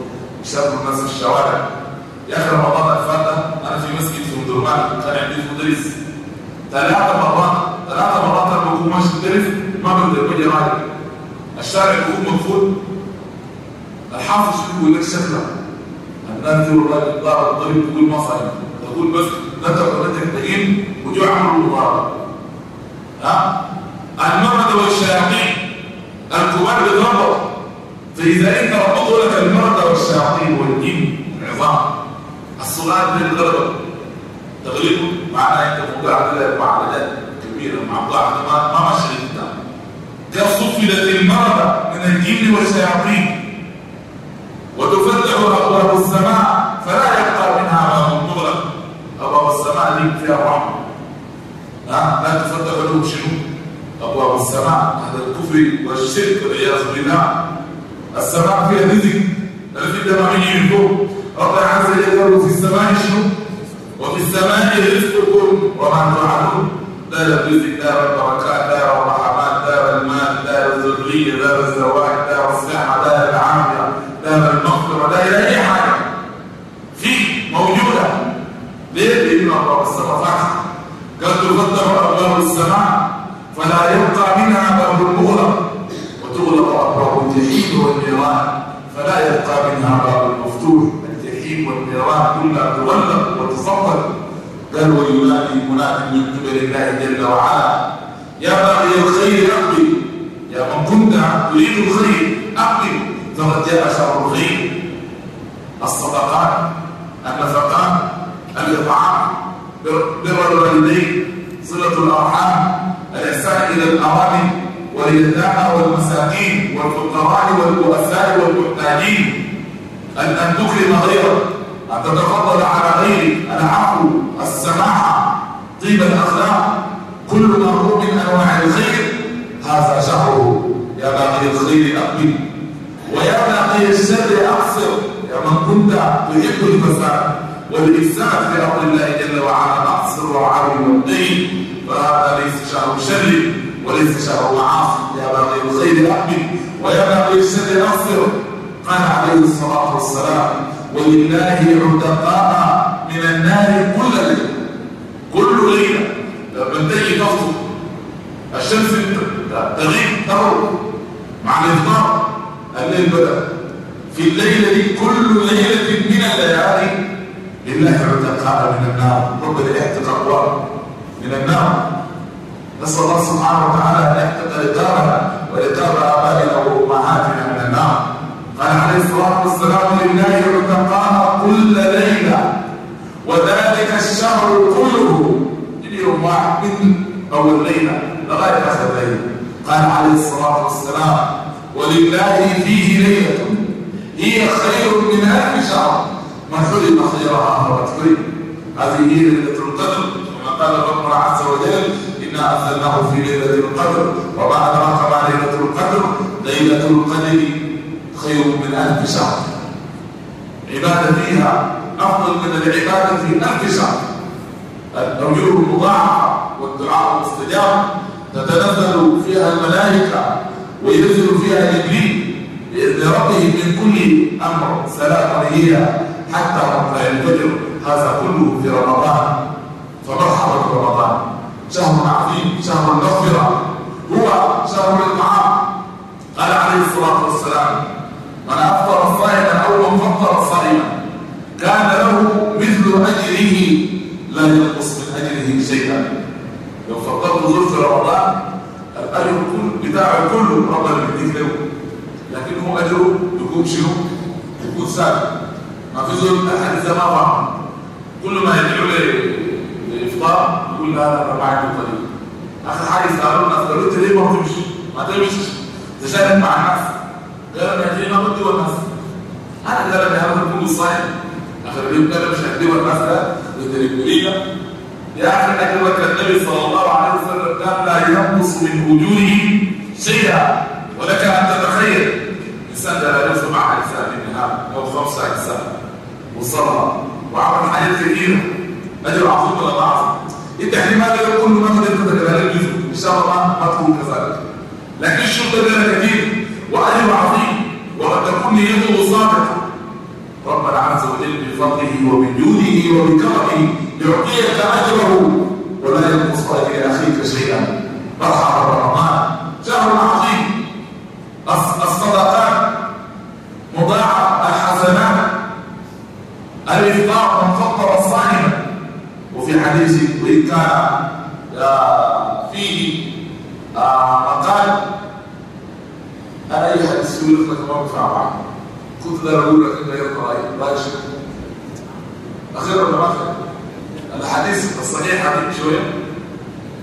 [SPEAKER 1] شافوا الناس في الشوارع يا اخي رمضان فات انا في مسجد في مدرمان كان عندي مدرس ثلاثة مرات ثلاثة مرات انا بكون ماشي مدرس ما بقدر باجي رايح الشارع بيكون مقفول الحافظ بيقول لك شكله ننزل ولا الضرر الضرب تقول ما مصر تقول بس لا تقول تكتئم وتعمل الضرر ها المرض والشياطين الكبار بيضربوا فاذا انت ربطت لك المرض والشياطين والجن العظام الصلاه بالغلبه تغلبوا معناها انت مقاعده معادلات كبيره مع بعض ما ما ماشي الكتاب قد صفدت المرض من الجن والشياطين وتفتح أبواب السماء فلا يبقى منها باب مغلق أبواب السماء دي فيها رحمة لا, لا تفتح لهم شنو أبواب السماء هذا الكفر والشرك والعياذ بالله السماء فيها رزق الذي دمامين يفوق ربنا عز وجل قالوا في السماء شنو وفي السماء رزقكم وما توعدون دار الرزق دار البركات دار الرحمات دار المال دار الذريه دار الزواج دار الصحه دار العافيه لما المغفرة لا إلى أي حاجة فيه موجودة ليه؟ لأن الله استطاعها قد تفتح أبواب السماء فلا يبقى منها باب المغلق وتغلق أبواب الجحيم والنيران فلا يبقى منها باب مفتوح الجحيم والنيران كلها تغلق وتصدق بل وينادي مناد من قبل الله جل وعلا يا باقي الخير أقبل يا من كنت تريد الخير أقبل ترتب شر الخير الصدقات النفقات الإطعام بر الوالدين صلة الأرحام الإحسان إلى الأرامل واليتامى والمساكين والفقراء والبؤساء والمحتاجين أن أن تكرم غيرك أن تتفضل على غيرك العفو السماحة طيب الأخلاق كل مرغوب من أنواع الخير هذا شهره يا باقي الخير أقبل ويا باقي الشر أقصر يا من كنت تحب الفساد والإفساد في أمر الله جل وعلا أقصر وعلم الدين فهذا ليس شهر شر وليس شهر معاصي يا باقي الخير احمد ويا باقي الشر أقصر قال عليه الصلاة والسلام ولله عتقاء من النار كل ليلة كل ليلة لما تجي تفضل الشمس تغيب تغرب مع الإفطار أمين بقى في الليلة دي كل ليلة من الليالي لله عتقاء من النار ربنا اعتق أقوام من النار نسأل الله سبحانه وتعالى أن يحتق إدارنا وإدار آبائنا وأمهاتنا من النار قال عليه الصلاة والسلام لله عتقاء كل ليلة وذلك الشهر كله اليوم واحد من أول ليلة لغاية آخر ليلة قال عليه الصلاة والسلام ولله فيه ليلة هي خير من ألف شهر ما حرم خيرها فرتقي هذه هي ليلة القدر كما قال ربنا عز وجل إنا أنزلناه في ليلة القدر وما أدراك ما ليلة القدر ليلة القدر خير من ألف شهر عبادة فيها أفضل من العبادة في ألف شهر الأجور المضاعفة والدعاء المستجاب تتنزل فيها الملائكة وينزل فيها جبريل لربه من كل أمر سلام عليها حتى وقت الفجر هذا كله في رمضان فمرحبا برمضان شهر عظيم شهر المغفرة هو شهر الطعام قال عليه الصلاة والسلام من أفطر الصائم أو من فطر الصائم كان له مثل أجره لا ينقص من أجره شيئا لو فطرت زوج في رمضان الأجر بتاعه كله ربنا بيديه له لكن هو اجره يكون شنو يكون سابق ما في ظلم احد ما فهم كل ما يدعو للافطار يقول لا انا معك الطريق اخر حاجه الناس قالوا انت ليه ما تمشي ما تمشي تشارك مع الناس قال انا جاي نقضي والناس انا قال انا يعني هعمل كل صايم اخر اليوم ده مش هدي والناس ده للتليفونيه يا اخي اكلمك النبي صلى الله عليه وسلم قال لا ينقص من اجوره شيئا ولك أن تتخيل إنسان لا يجوز معه حساب من هذا أو خمسة حساب وصلى وعمل حاجات كثيرة أجل عفوك ولا ضعف أنت هذا يعني لو كل ما تقدر تتبادل جزء إن شاء الله ما تكون كذلك لكن الشرطة لنا كثير وأجل عظيم وقد تكون نيته صادقة ربنا عز وجل بفضله وبجوده وبكرمه يعطيك أجره ولا ينقص أجر أخيك شيئا مرحبا رمضان شهر عظيم الصدقات مضاعف الحسنات الإفطار مفطر فطر الصائم وفي حديث وإن كان آه، فيه آه، مقال أنا أي حديث يقول لك ما بدفع معه كنت لا أقول لك إنه يرضى لا يشكر أخيرا ولا ما الحديث الصحيح عن شوية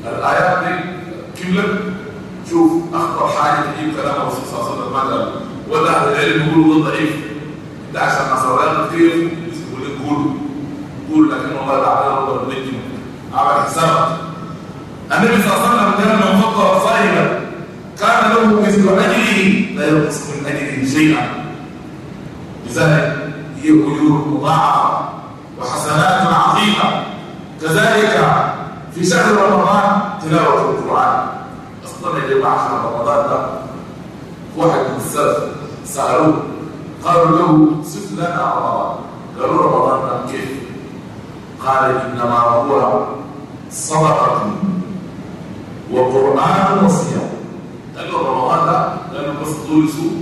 [SPEAKER 1] الآيات دي كملت شوف اخطر حاجه تجيب كلام الرسول صلى الله عليه وسلم ولا اهل العلم يقولوا هو ضعيف ده عشان نصراني كتير يقول لك قول قول لكن والله تعالى ربنا بنجم عمل حسابك النبي صلى الله عليه وسلم كان من فطر صائما كان له مثل اجره لا ينقص من اجره شيئا لذلك هي اجور مضاعفه وحسنات عظيمه كذلك في شهر رمضان تلاوه اللي رمضان ده واحد من السلف سألوه قالوا له صف لنا رمضان قالوا رمضان ده كيف قال إنما هو صدقة وقرآن وصيام قال له رمضان ده لأنه بس طول يسوق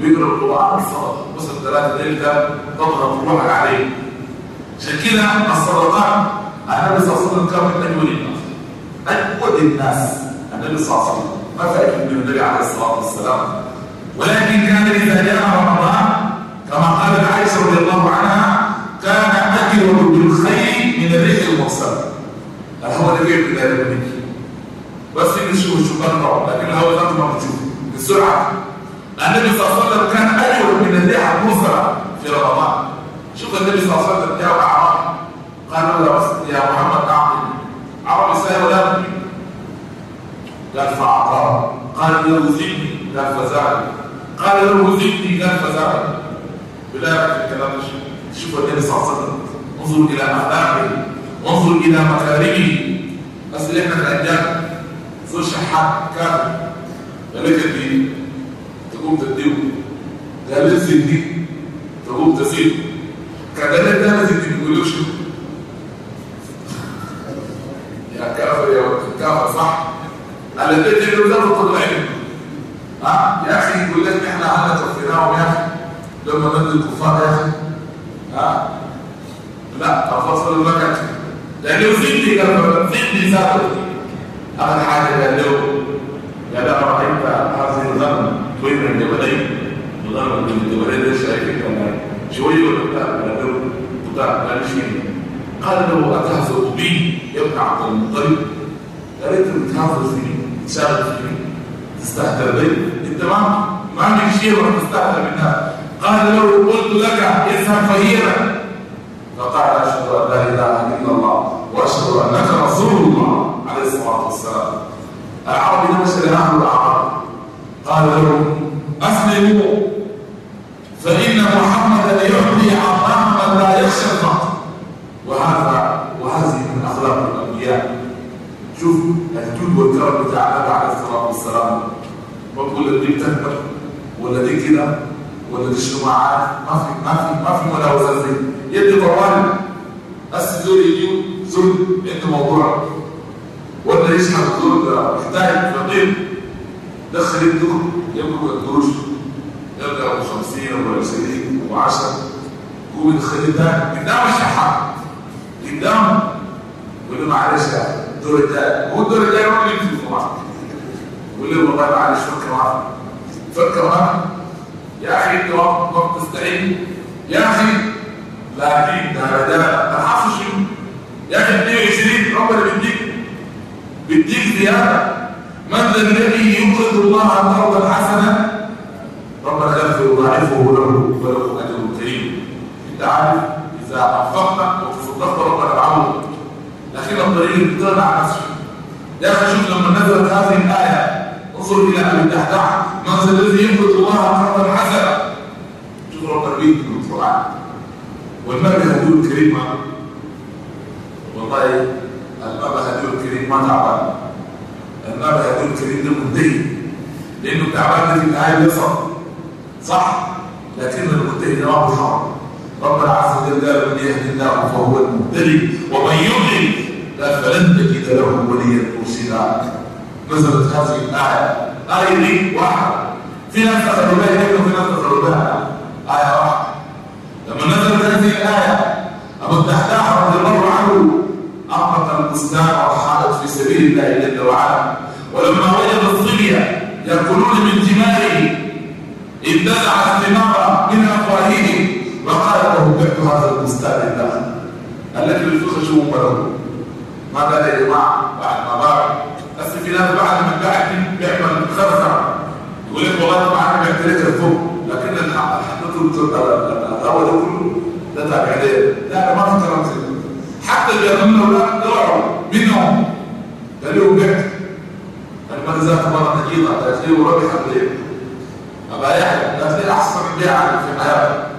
[SPEAKER 1] بيقرأ القرآن والصدقة بس الثلاثة ديل ده تضغط روحك عليه عشان كده الصدقات النبي صلى الله عليه وسلم كان من أجود الناس أن الناس النبي صلى الله عليه وسلم ما من النبي عليه الصلاة والسلام ولكن كان إذا جاء رمضان كما قالت عائشة رضي الله عنها كان اكل بالخير من الريح المرسل الهواء اللي بيعمل ده منك بس يمشي شو طبعا لكن الهواء ده ما بتشوفه بالسرعة النبي صلى الله عليه وسلم كان اكل من الريح المرسلة في رمضان شوف النبي صلى الله عليه وسلم جاء أعرابي قال له يا محمد أعطني عربي سهل ولا قال فأعطاه قال ارزقني قال فزعني قال ارزقني قال فزعني بلا الكلام في الكلام شوفوا النبي صلى الله عليه وسلم انظروا إلى أخلاقه انظر إلى مكارمه بس اللي احنا الأيام زول كافر قال لك دي تقوم تديه قال لك تقوم تزيد كذلك ده ما زندي شو يا كافر يا كافر صح على البيت اللي ده كله حلم ها يا اخي يقول لك احنا على توفيناهم يا اخي لما مد الكفار يا اخي ها لا تفصل لك لانه ضدي لما ضدي ذاته انا حاجه قال له يا لا رايت هذه الظن طويل من جبلين الظن من الجبلين ده شايفين كمان شويه ولا قال له بتاع قال قال له اتهزؤ بي يا ابن عبد المطلب يا ريت تهزؤ بي شغل فيني تستهتر ضيف انت ما ما عندك شيء ولا تستهتر منها قال لو قلت لك اذهب فهيرا فقال اشهد ان لا اله الا الله واشهد انك رسول الله عليه الصلاه والسلام العربي نفسه مش الاهل الاعراب قال لهم اسلموا فان محمد الجود والكرم بتاع النبي عليه الصلاه والسلام بقول لك دي بتكبر ولا دي كده ولا دي شماعات ما في ما في ما في ولا وزن يدي طوال بس دول يجيو زول انت موضوع ولا يشحن ده محتاج فقير دخل الدور يبقى ما تدوش يبقى ابو 50 ابو 20 ابو 10 هو من خلال ده قدام الشحات قدام ولا معلش يعني دور الداء هو الدور الداء هو اللي يمسك معاه واللي هو والله معلش فكر معاه فكر معاه يا اخي انت ما بتستعين يا اخي لا اكيد ده ده ما حافظش يا اخي 22 ربنا بيديك بيديك زياده من ذا الذي يقرض الله قرضا حسنا ربنا يغفر ويضاعفه له وله اجر كريم انت عارف اذا انفقت وتصدقت ربنا معه الأخير الطريق ابتدى مع نفسه يا اخي شوف لما نزلت هذه الايه انظر الى ابي الدهدع من الذي ينفذ الله مرضا حسنا شوف ربنا من القران والمرء هديه الكريم والله المرء هديه الكريم ما تعبان المرء هديه الكريم ده مدين لانه تعبان في الايه يصل صح لكن المنتهي ده ما بيحرم ربنا عز وجل قال من يهد الله فهو المهتدي ومن يضلل فلن تجد له وليا مرشدا نزلت هذه الآية آية دي واحد في ناس دخلوا بها هنا وفي ناس بها آية واحدة لما نزلت هذه الآية أبو الدحداح رضي الله عنه أقرأ الإسلام وحالت في سبيل الله جل وعلا ولما وجد الصبية يأكلون من دمائه انتزع الثمار من أفواههم ما أنه بعت هذا البستان الذهب التي الفلوس شو بلغوا ما بدا يا جماعه بعد ما باعوا بس في ناس بعد ما باعت بيعمل خرخره يقول لك والله طبعا انا بعت لك الفوق لكن الحمد لله الهوا ده كله ده تابع ليه؟ لا ما في كلام زي حتى اليهود الاولاد طلعوا منهم قالوا بعت المغزات مره نجيضه تاتيه وربحت ليه؟ ابا يحيى ده احسن بيعه في حياتك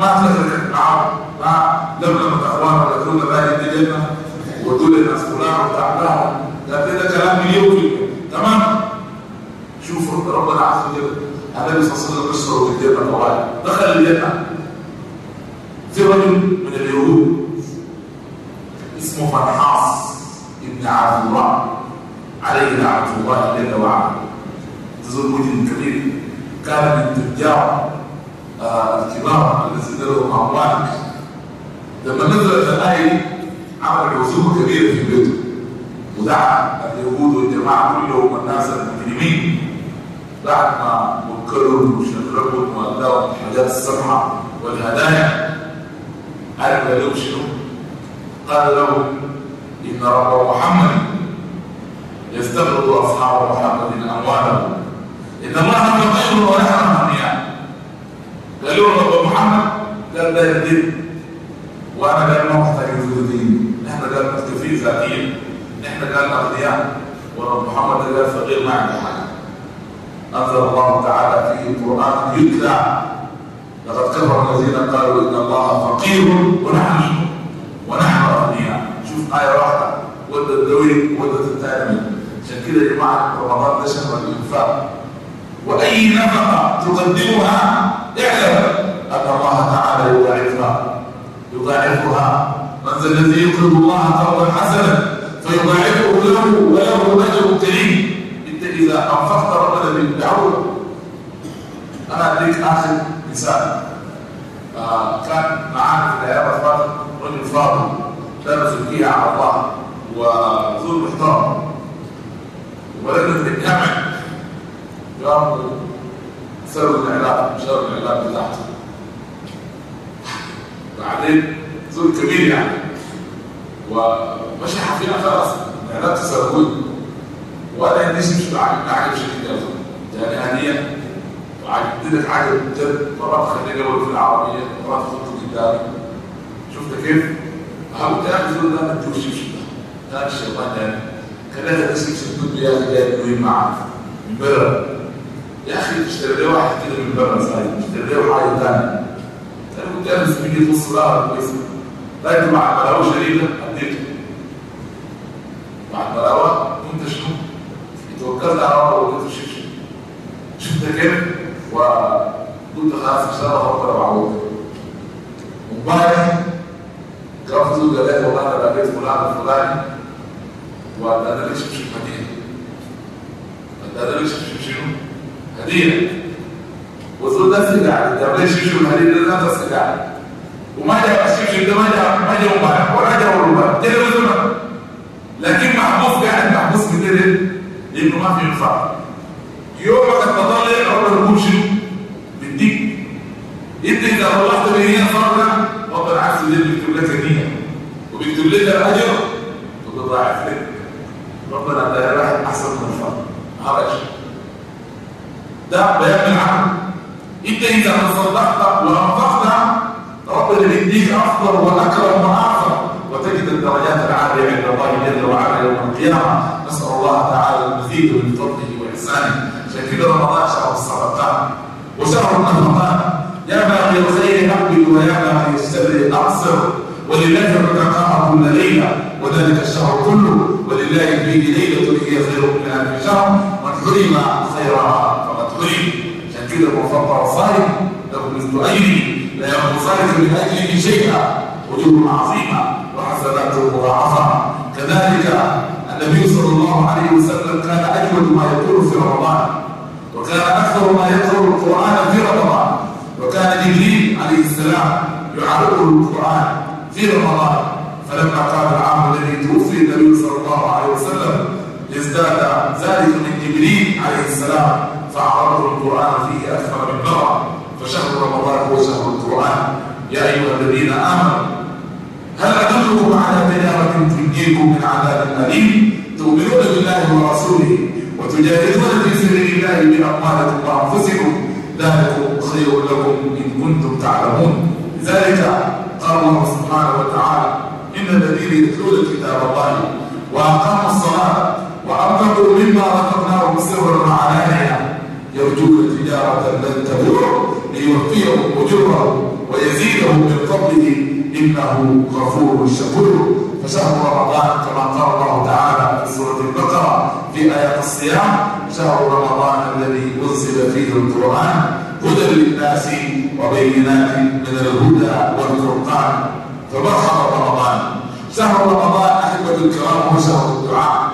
[SPEAKER 1] ما تقدر العرب مع لما متأخوان ولا تقول بقى الدجاجة وتقول الناس كلها وتعبناهم لكن ده كلام مليون كلمة تمام شوف ربنا عز وجل النبي صلى الله عليه وسلم قصر والجنة دخل الجنة في رجل من اليهود اسمه فنحاس ابن عبد الله عليه لعنة الله جل وعلا تزوج كبير كان من تجار التبارة الذي دلوا مع الله لما نزلت الآية عمل عزومة كبيرة في بيته ودعا اليهود والجماعة كلهم والناس المجرمين بعد ما وكلهم وشربهم وأداهم الحاجات السمعة والهدايا عرف لهم شنو قال لهم إن رب محمد يستغرق أصحاب محمد أموالهم إن الله
[SPEAKER 2] غير ويحرم أغنياء قالوا له ابو محمد قال ده يكذب وانا قال ما محتاجين في الدين نحن قال مكتفين ذاتيا نحن قال
[SPEAKER 1] اغنياء وابو محمد قال فقير ما عنده حاجه انزل الله تعالى في القران يتلى لقد كفر الذين قالوا ان الله فقير ونحن ونحن اغنياء شوف ايه واحده ودت الدوري ودت الثاني عشان كده يا جماعه رمضان ده شهر الانفاق واي نفقه تقدمها اعلم أن الله تعالى يضاعفها يضاعفها من ذا الذي يقرض الله قرضا حسنا فيضاعفه له وله أجر كريم أنت إذا أنفقت ربنا بالدعوة أنا أديك آخر مثال آه، كان معانا في العيادة فاضل رجل فاضل لابس الجيعة على الله وزور محترم ولكن في الجامع قام سر العلاقة شر العلاقة تحت بعدين زول كبير يعني ومشي حفينا خلاص العلاقة تسوي ولا ينسي مش بعجب بعجب شديد يا زول يعني هنية وعجبتك عجب جد مرات خليني أقول في العربية مرات خطوة قدامي شفت كيف؟ هقول تاخذ زول ده ما تجوش يشبه ده الشيطان يعني
[SPEAKER 2] ده كلها تسمي شدود بياخد جاي معه من بره يا اخي اشتري لي
[SPEAKER 1] واحد كده من بره صاير اشتري لي واحد ثاني انا كنت امس بيجي نص ظهر كويس لقيت مع القراوه شديده اديته
[SPEAKER 2] مع القراوه
[SPEAKER 1] كنت شنو توكلت على الله وقلت شوف شفت كيف وقلت خلاص ان شاء الله هفكر مع الله امبارح رفضوا قال والله انا بقيت فلان الفلاني وقال انا ليش مش مدينه ده انا ليش مش شنو هدية والظل ده سجع يعني ده بلاي شبشب الهدية ده ده وما جاء الشبشب ده ما جاء ما جاء وما ولا جاء وربا كده وزنه لكن محبوس قاعد محبوس كتير لانه ما في انفاق انفع يومك التطلع ربنا يكون شنو بديك انت اذا طلعت بهي فرقه ربنا عارف ليه بيكتب لك هديه وبيكتب لك الاجر وبيضاعف لك ربنا لا يراحل احسن من الفرق هرج ده بيان العقل انت اذا صدقت وانفقت ربنا يديك افضل واكرم واعظم وتجد الدرجات العاليه عند الله جل وعلا يوم القيامه نسال الله تعالى المزيد من فضله واحسانه عشان كده رمضان شهر السرطان وشهر النفقات يا باقي الخير اقبل ويا باقي الشر اقصر ولله الركعاء كل ليله وذلك الشهر كله ولله فيه ليله هي خير من الف شهر من حرم خيرها أقرب شكيل فقر الصائم له من أجري لا ينقصنك من أجله شيئا أجور عظيمة وحسناته مضاعفة كذلك النبي صلى الله عليه وسلم كان أجود ما يقول في رمضان وكان أكثر ما يقرأ القرآن في رمضان وكان جبريل عليه السلام يعرض القرآن في رمضان فلما قال العام الذي توفي النبي صلى الله عليه وسلم ازداد ذلك من جبريل عليه السلام فأعرضوا القرآن فيه أكثر من مره فشهر رمضان هو شهر القرآن يا أيها الذين آمنوا هل أدلكم على تجارة تنجيكم من عذاب أليم تؤمنون بالله ورسوله وتجاهدون في سبيل الله بأموالكم وأنفسكم ذلك خير لكم إن كنتم تعلمون ذلك قال الله سبحانه وتعالى إن الذين يتلون كتاب الله وأقاموا الصلاة وأنفقوا مما رفضناهم سرا وعلانية يرجوك تجارة لن تبور ليوفيهم أجورهم ويزيدهم من فضله إنه غفور شكور فشهر رمضان كما قال الله تعالى في سورة البقرة في ايات الصيام شهر رمضان الذي أنزل فيه القرآن هدى للناس وبينات من الهدى والفرقان فمرحبا رمضان شهر رمضان أحبة الكرام وشهر الدعاء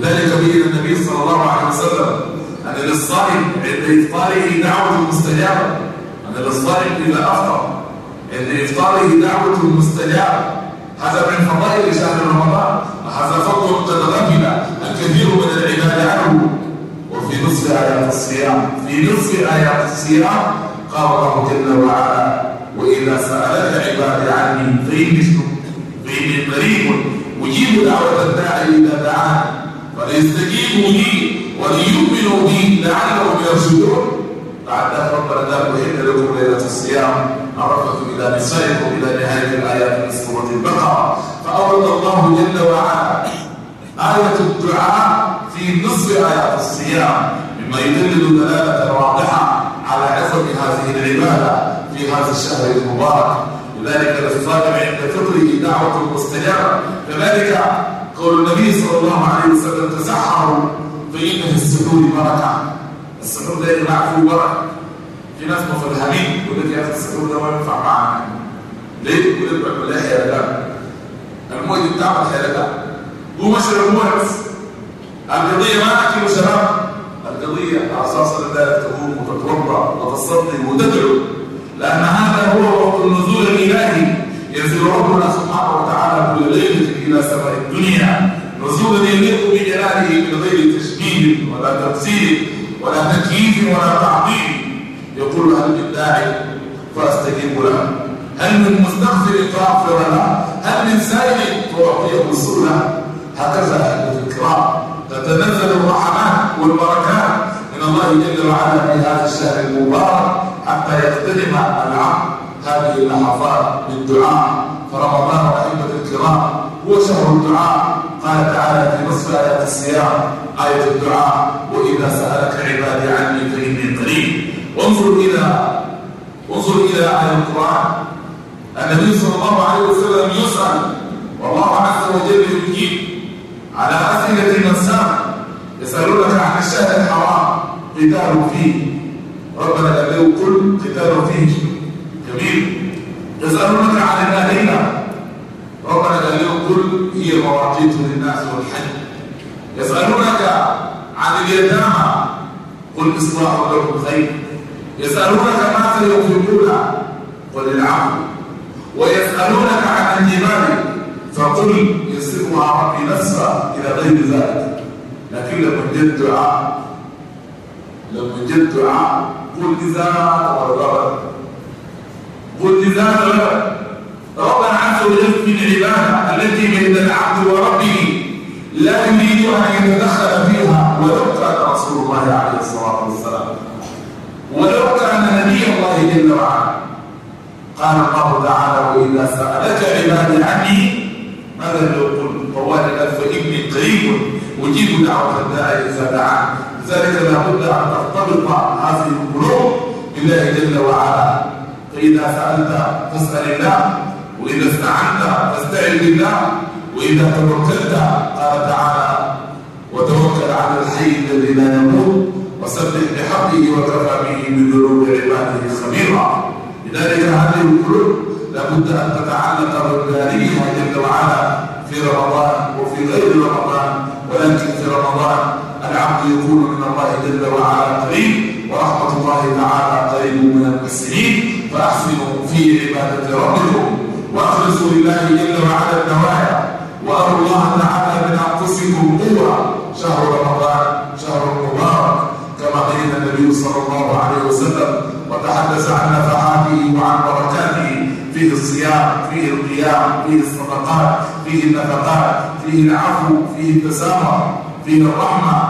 [SPEAKER 1] لذلك بين النبي صلى الله عليه وسلم أنا للصائم عند إفطاره دعوة مستجابة أنا للصائم إذا أفطر عند إفطاره دعوة مستجابة هذا من فضائل شهر رمضان هذا فضل تتغفل الكثير من العباد عنه وفي نصف آيات الصيام في نصف آيات الصيام قال الله جل وعلا وإذا سألت عبادي عني فإني فإني قريب أجيب دعوة الداعي إذا دعاني فليستجيبوا لي وليؤمنوا به لعلهم يرشدون لعلهم ربنا لا وإن لكم ليله الصيام عرفت الى نسائكم الى نهايه الايات من سوره البقره فاورد الله جل وعلا ايه الدعاء في نصف ايات الصيام مما يدل دلاله واضحه على عظم هذه العباده في هذا الشهر المبارك لذلك للصائم عند فطره دعوه مستجابه كذلك قول النبي صلى الله عليه وسلم تسحروا فإن في السحور بركة السحور ده اللي فيه
[SPEAKER 2] بركة في ناس مفلهمين يقول لك يا أخي السحور ده ما ينفع معانا ليه؟
[SPEAKER 1] يقول لك لها يا لا المؤدي بتاعه يا لا هو مشرب مهرس القضية ما أكل وشراب القضية أعصاص لا تقوم وتتربى وتصلي وتدعو لأن هذا هو وقت النزول الإلهي ينزل ربنا سبحانه وتعالى كل ليلة إلى سماء الدنيا رسول الذي يليق بجلاله من غير تشبيه ولا تفسير ولا تكييف ولا تعطيل يقول هل من داعي فاستجيب له هل من مستغفر فاغفر له هل من سائل فاعطيه السنه هكذا اهل الكرام تتنزل الرحمات والبركات من الله جل وعلا في هذا الشهر المبارك حتى يقتدم العبد هذه اللحظات بالدعاء فرمضان ايها الكرام هو شهر الدعاء قال تعالى في نصف آية الصيام آية الدعاء وإذا سألك عبادي عني فإني قريب وانظر إلى انظر إلى آية القرآن النبي صلى الله عليه وسلم يسأل والله عز وجل يجيب على أسئلة الإنسان يسألونك عن الشهر الحرام قتال فيه ربنا لا يقل قتال فيه جميل يسألونك عن الأهلين ربنا قال لهم قل هي مواقيت للناس والحج يسألونك عن اليتامى قل إصلاح لهم خير يسألونك ماذا ينفقون قل العفو ويسألونك عن النمال فقل يسرها ربي نفسا إلى غير ذلك لكن لما جد دعاء لما جد دعاء قل إذا تغربت قل إذا ربنا عز وجل من العبادة التي بين العبد وربه لا يريد أن يتدخل فيها ولو كان رسول الله عليه الصلاة والسلام ولو كان نبي الله جل وعلا قال الله تعالى وإذا سألك عبادي عني ماذا لو قلت طوال فإني قريب أجيب دعوة الداعي إذا دعان ذلك لابد أن ترتبط هذه القلوب بالله جل وعلا فإذا سألت فاسأل الله وإذا استعنت فاستعن بالله وإذا توكلت قال تعالى وتوكل على الحي الذي لا يموت وسبح بحقه وكفى به بذنوب عباده خبيرا لذلك هذه الكتب لابد ان تتعلق بالله جل وعلا في رمضان وفي غير رمضان ولكن في رمضان العبد يكون من الله جل وعلا قريب ورحمه الله تعالى قريب من
[SPEAKER 2] المحسنين فاحسنوا في عباده ربكم واخلصوا لله جل وعلا النوايا واروا الله تعالى من انفسكم قوه شهر رمضان شهر مبارك كما قيل
[SPEAKER 1] النبي صلى الله عليه وسلم وتحدث عن نفعاته وعن بركاته فيه الصيام فيه القيام فيه الصدقات فيه النفقات فيه العفو فيه التسامح فيه الرحمه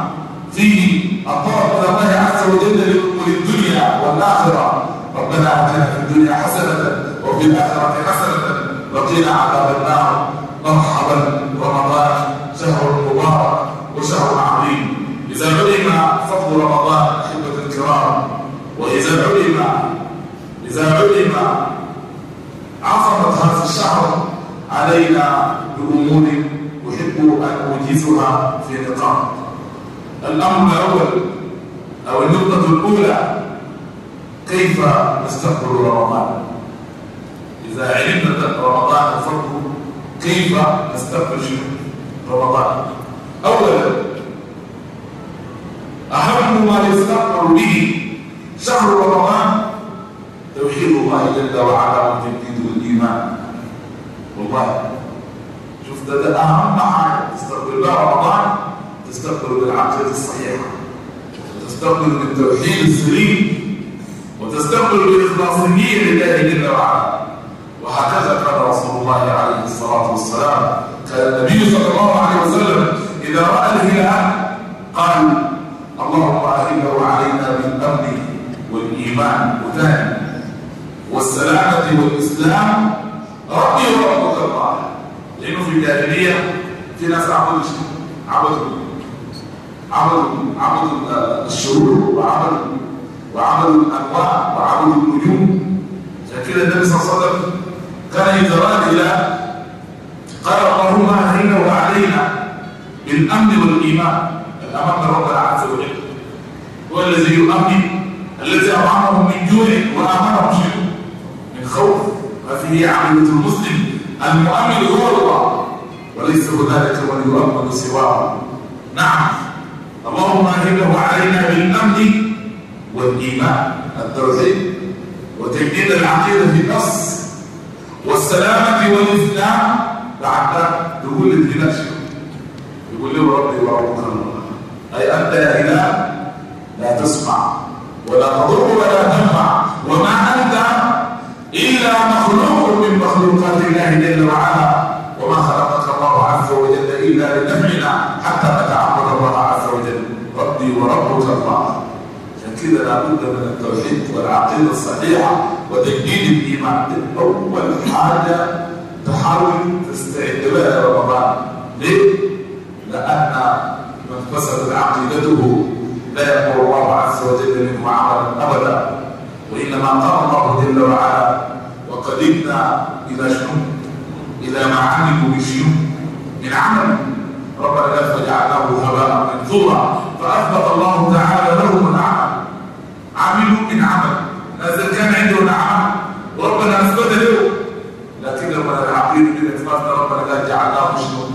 [SPEAKER 1] فيه الطلب الى الله عز وجل للدنيا والاخره ربنا اتنا في الدنيا حسنه وفي الآخرة حسنة وقيل عذاب النار مرحبا رمضان شهر مبارك وشهر عظيم إذا علم فضل رمضان أحبة الكرام وإذا علم إذا علم عظمت هذا الشهر علينا بأمور أحب أن أوجزها في نقاط الأمر الأول أو النقطة الأولى كيف نستقبل رمضان إذا علمنا رمضان الفضل كيف نستقبل رمضان أولا أهم ما يستقبل به شهر رمضان توحيد الله جل وعلا وتجديد الإيمان والله شوف ده, ده أهم حاجة تستقبل بها رمضان تستقبل بالعقيدة الصحيحة وتستقبل بالتوحيد السليم وتستقبل بإخلاص النية لله جل وعلا إذا رأى الهلال قال اللهم أهله علينا بالأمن والإيمان وذلك والسلامة والإسلام ربي وربك الله لأنه في الجاهلية في ناس عبدوا عبدوا عبدوا عبدوا الشرور وعبدوا وعبدوا
[SPEAKER 2] الأنواع وعبدوا النجوم عشان كده النبي صلى الله عليه وسلم كان
[SPEAKER 1] رأى الهلال قال اللهم أهلنا وعلينا الأمن والإيمان الأمن من رب العز وجل هو الذي يؤمن الذي أمانهم من جوع وأمانهم من خوف وفيه عقيده المسلم المؤمن هو الله وليس هنالك من يؤمن سواه نعم اللهم أهله علينا بالأمن والإيمان الدرجين وتجديد العقيدة في النص والسلامة والإسلام بعد دخول الدين قل لهم ربي يعبدون أي أنت يا إله لا تسمع ولا تضر ولا تنفع وما أنت إلا مخلوق من مخلوقات الله جل وعلا وما خلقك الله عز وجل إلا لنفعنا حتى نتعبد الله عز وجل ربي وربك الله لا لابد من التوحيد والعقيدة الصحيحة وتجديد الإيمان أول حاجة تحاول تستعد بها رمضان ليه؟ لأن من فسدت عقيدته لا يقول الله عز وجل منه عملا أبدا وإنما قال الله جل وعلا وقدمنا إلى شنو إلى ما عملوا بشنو من عمل ربنا لا فجعله هباء منثورا فأثبت الله تعالى لهم العمل عملوا من عمل هذا كان عندهم عمل وربنا أثبت له لكن لما العقيد من إثباتنا ربنا لا جعلناه شنو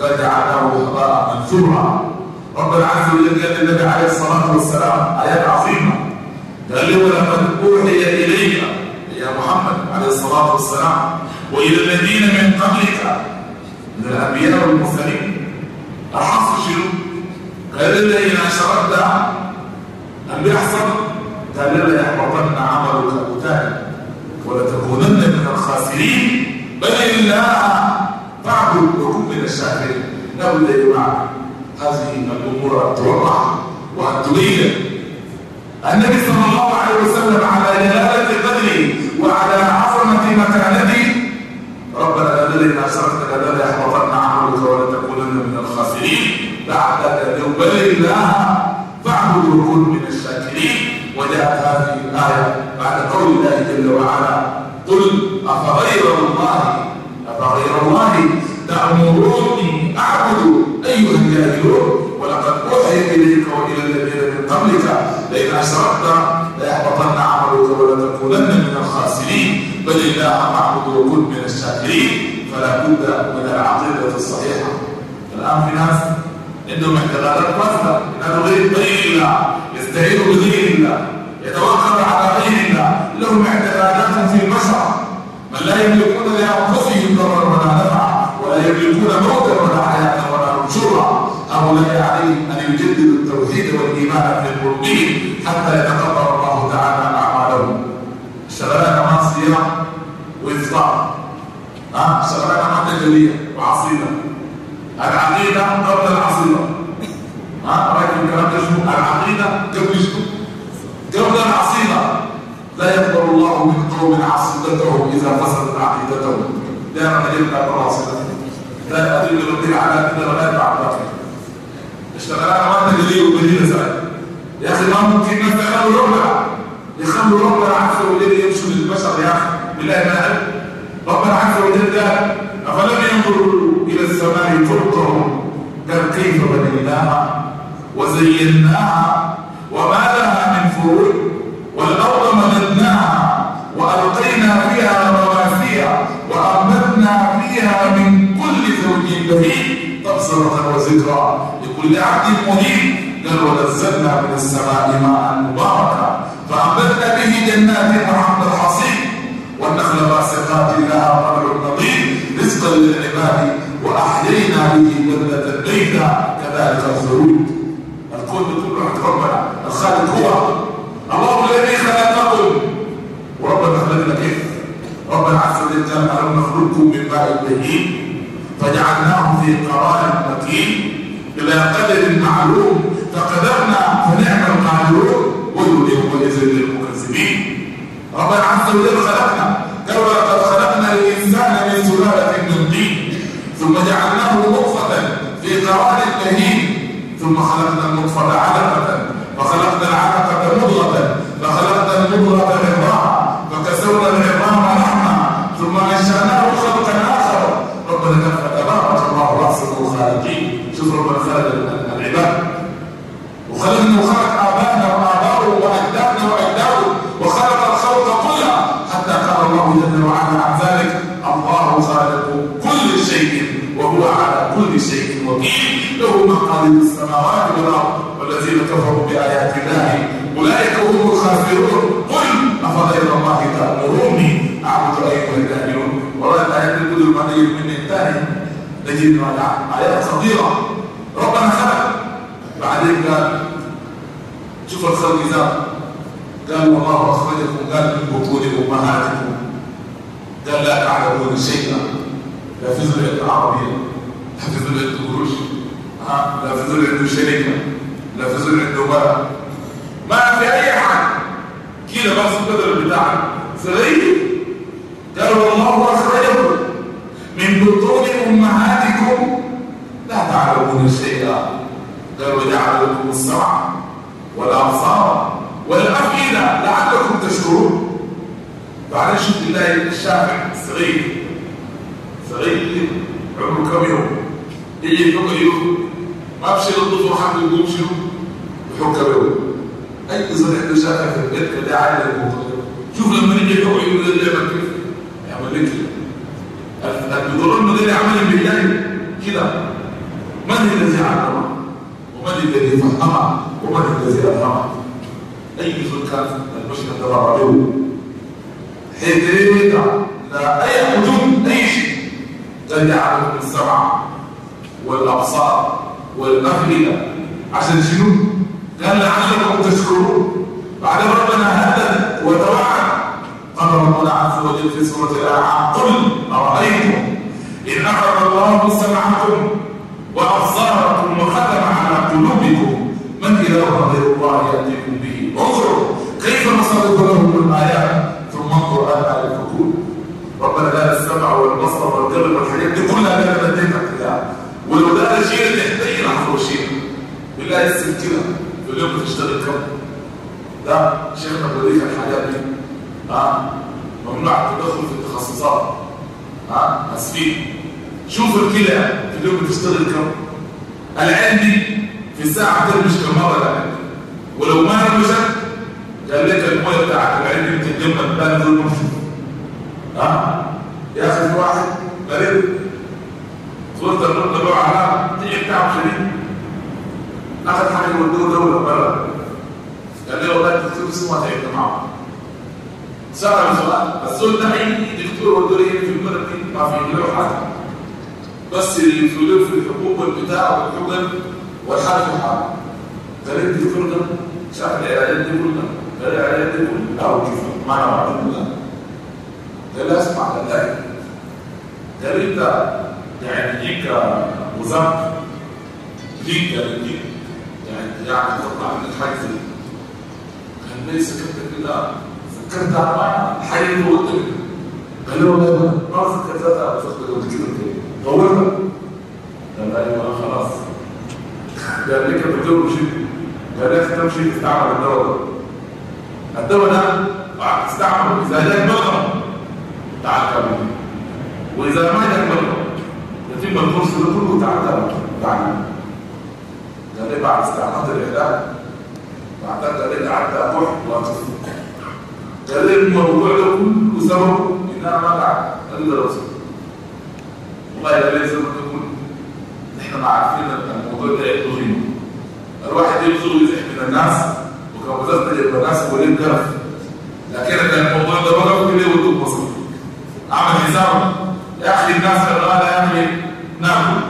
[SPEAKER 1] فجعله هباء منثورا رب العز وجل قال للنبي عليه الصلاه والسلام ايات عظيمه قال له ولقد اوحي اليك يا محمد عليه الصلاه والسلام والى الذين من قبلك من الانبياء والمرسلين الحصر شنو؟ قال له ان شردت ان يحصل قال له يحبطن عملك ابو ولا تكونن من الخاسرين بل الله بعض القرون من السافرين لابد ان جماعه هذه الامور التوضع وتبين النبي صلى الله عليه وسلم على جلاله قدره وعلى عظمه مكانته ربنا لا تدري ان اشركت لا يحبطن عملك ولا تكونن من الخاسرين لعلك يقبل الله فاعبد وكن من الشاكرين وجاءت هذه الايه بعد قول الله جل وعلا قل افغير الله غير الله تأمروني أعبد أيها الكافرون ولقد أوحي إليك وإلى الذين من قبلك لئن أشركت ليحبطن عملك ولتكونن من الخاسرين بل الله معبد وكن من الشاكرين فلا بد من العقيدة الصحيحة الآن في ناس عندهم احتمالات مثلا إنه غير غير الله يستعين بغير الله يتوكل على غير الله لهم اعتقادات في البشر لا يملكون لانفسهم ضرا ولا نفعا ولا يملكون موتا ولا حياه ولا نشورا هؤلاء عليهم يعني ان يجددوا التوحيد والايمان في قلوبهم حتى يتقبل الله تعالى اعمالهم اشتغلنا مع صيام وافطار ها اشتغلنا مع تجليه وعصيده العقيده قبل العصيده ها رايك الكلام ده العقيده قبل قبل العصيده لا يقبل الله من قوم عصيتهم إذا فسدت عقيدتهم لا يقبل يبقى براصدتهم لا يقبل الا على كده ولا يدفع براصدتهم اشتغل انا وقت اللي وبدينا ساعه يا اخي ما ممكن الناس تخلوا ربع يخلوا ربع عارفه وليه يمشوا للبشر يا اخي بالله ما قال ربنا عز وجل ده افلم ينظروا الى السماء فوقهم كيف بنيناها وزيناها وما لها من فروج والأرض مددناها وألقينا فيها رواسي فيها من كل زوج بهيج تبصرة وذكرى لكل عهد مهيب بل ونزلنا من السماء ماء مباركا فأنبتنا به جنات وحمد الحصيد والنخل باسقات لها طلع نضيد رزقا للعباد وأحيينا به بلدة ميتا كذلك الخلود الكون كله عند ربنا الخالق هو الله الذي خلقكم وربنا أخرجنا كيف ربنا عز وجل ألم نخرجكم من ماء بهين فجعلناه في قرار متين إلى قدر معلوم فقدرنا فنعم القادرون ويل يومئذ للمكذبين ربنا عز وجل خلقنا كما قد خلقنا الإنسان من سلالة من طين ثم جعلناه نطفة في قرار مهين ثم خلقنا النطفة علقة وخلقنا العلقة مضغة فخلقنا المضغة عظام فكسونا العظام لحما ثم انشأناه خلقا آخر ربنا تبارك الله أحسن الخالقين شوف ربنا خلق العباد وخلقنا وخلق آبائنا وآباؤه وأجدادنا وأجداده وخلق الخلق كلها حتى قال الله جل وعلا عن ذلك الله خالق كل شيء وهو على كل شيء وكيل له مقاليد السماوات والأرض الذين كفروا بآيات الله أولئك هم الخاسرون قل أفغير الله تأمروني أعبد أيها الجاهلون والله الآيات الجزء المعنية من الثاني نجد على آيات خطيرة ربنا خلق بعدين قال شوف الخلق إذا قال والله أخرجكم قال من بطون أمهاتكم قال لا تعلمون شيئا لا في ذلك العربية لا في ذلك القروش آه، لا في ذلك الشركة لا في زرع الدوبرة ما في أي حاجة كده بس القدر بتاعنا صغير قالوا والله أخرجكم من بطون أمهاتكم لا تعلمون شيئا قالوا جعل لكم السمع والأبصار والأفئدة لعلكم تشكرون بعد شفت الله الشافع صغير صغير عمره كم يوم يجي فوق يوم ما بشيل الضفر حد يقول شنو حكروي اي زرع بشاكه في البيت ده عالي المقدر شوف لما نيجي نقول يقول اللعبه كيف يعمل لك البدران ده عمل بالله كده من الذي علمه ومن الذي فهمه ومن الذي ألهمه أي ذو كان المشهد تبع رأيه هدينا لا أي هجوم أي شيء تجعل السمع والأبصار والأفئدة عشان شنو؟ قال لعلكم تشكرون بعد ربنا هدى وتوعد قال ربنا عز وجل في سوره الاعراف قل ارايتم ان اخذ الله سمعكم وابصاركم وختم على قلوبكم من اله غير الله ياتيكم به انظروا كيف نصرف لهم الايات ثم انظر انا للفكون ربنا لا السمع والبصر والقلب والحاجات دي كلها لا تبدلها ولو ده شيء تحتاج نحفر شيء بالله السكينه اليوم بتشتغل كم ده شيخنا بيوريك الحاجات دي ها ممنوع التدخل في التخصصات ها اسفين شوف الكلى في اليوم بتشتغل كم دي في الساعه بترمش كم مره العين ولو ما رمشت قال لك الميه بتاعت دي بتتجمد بقى دول ها يا
[SPEAKER 2] اخي واحد مريض صورة النقطة له علامة تعب شديد
[SPEAKER 1] اخذ حاجه من دول دوله برا قال لي والله الدكتور اسمه تعبت معاه سأل سؤال بس ده عيني دكتور قلت في البلد دي ما في غير حاجه بس اللي في الحقوق والبتاع والحقن والحاجه الحاجة قال لي الدكتور ده شاف الاعلانات دي كلها قال لي الاعلانات دي كلها لا وكيف معنى وعدهم كلها قال لي اسمع لله قال لي انت يعني ليك وزارة ليك يا ليك يعني يعني تطلع من الحيز قال لي سكتت كده فكرت على معنى الحي اللي قلت لك قال لي ما فكرت هذا فكرت قلت كده قال لي خلاص قال لك بدور مشيت قال لي اختم شيء تستعمل الدواء الدواء ده تستعمل اذا جاك مرض تعال كمل واذا ما جاك مرض يتم القرص ده كله تعال تعال اللي بعد استعمال الإعلام بعد الربا عدى أروح وأتصل قال لي الموضوع ده كله سببه إن أنا مدعى إلا رسول والله يا بني زي ما تقول إحنا ما عارفين الموضوع ده يطغينا الواحد يبصر ويزح من الناس وكوزات يبقى الناس وليه كرف لكن الموضوع ده بقى ليه يودوك مصر عمل حسابه يا أخي الناس في الغالة يا أخي ناكل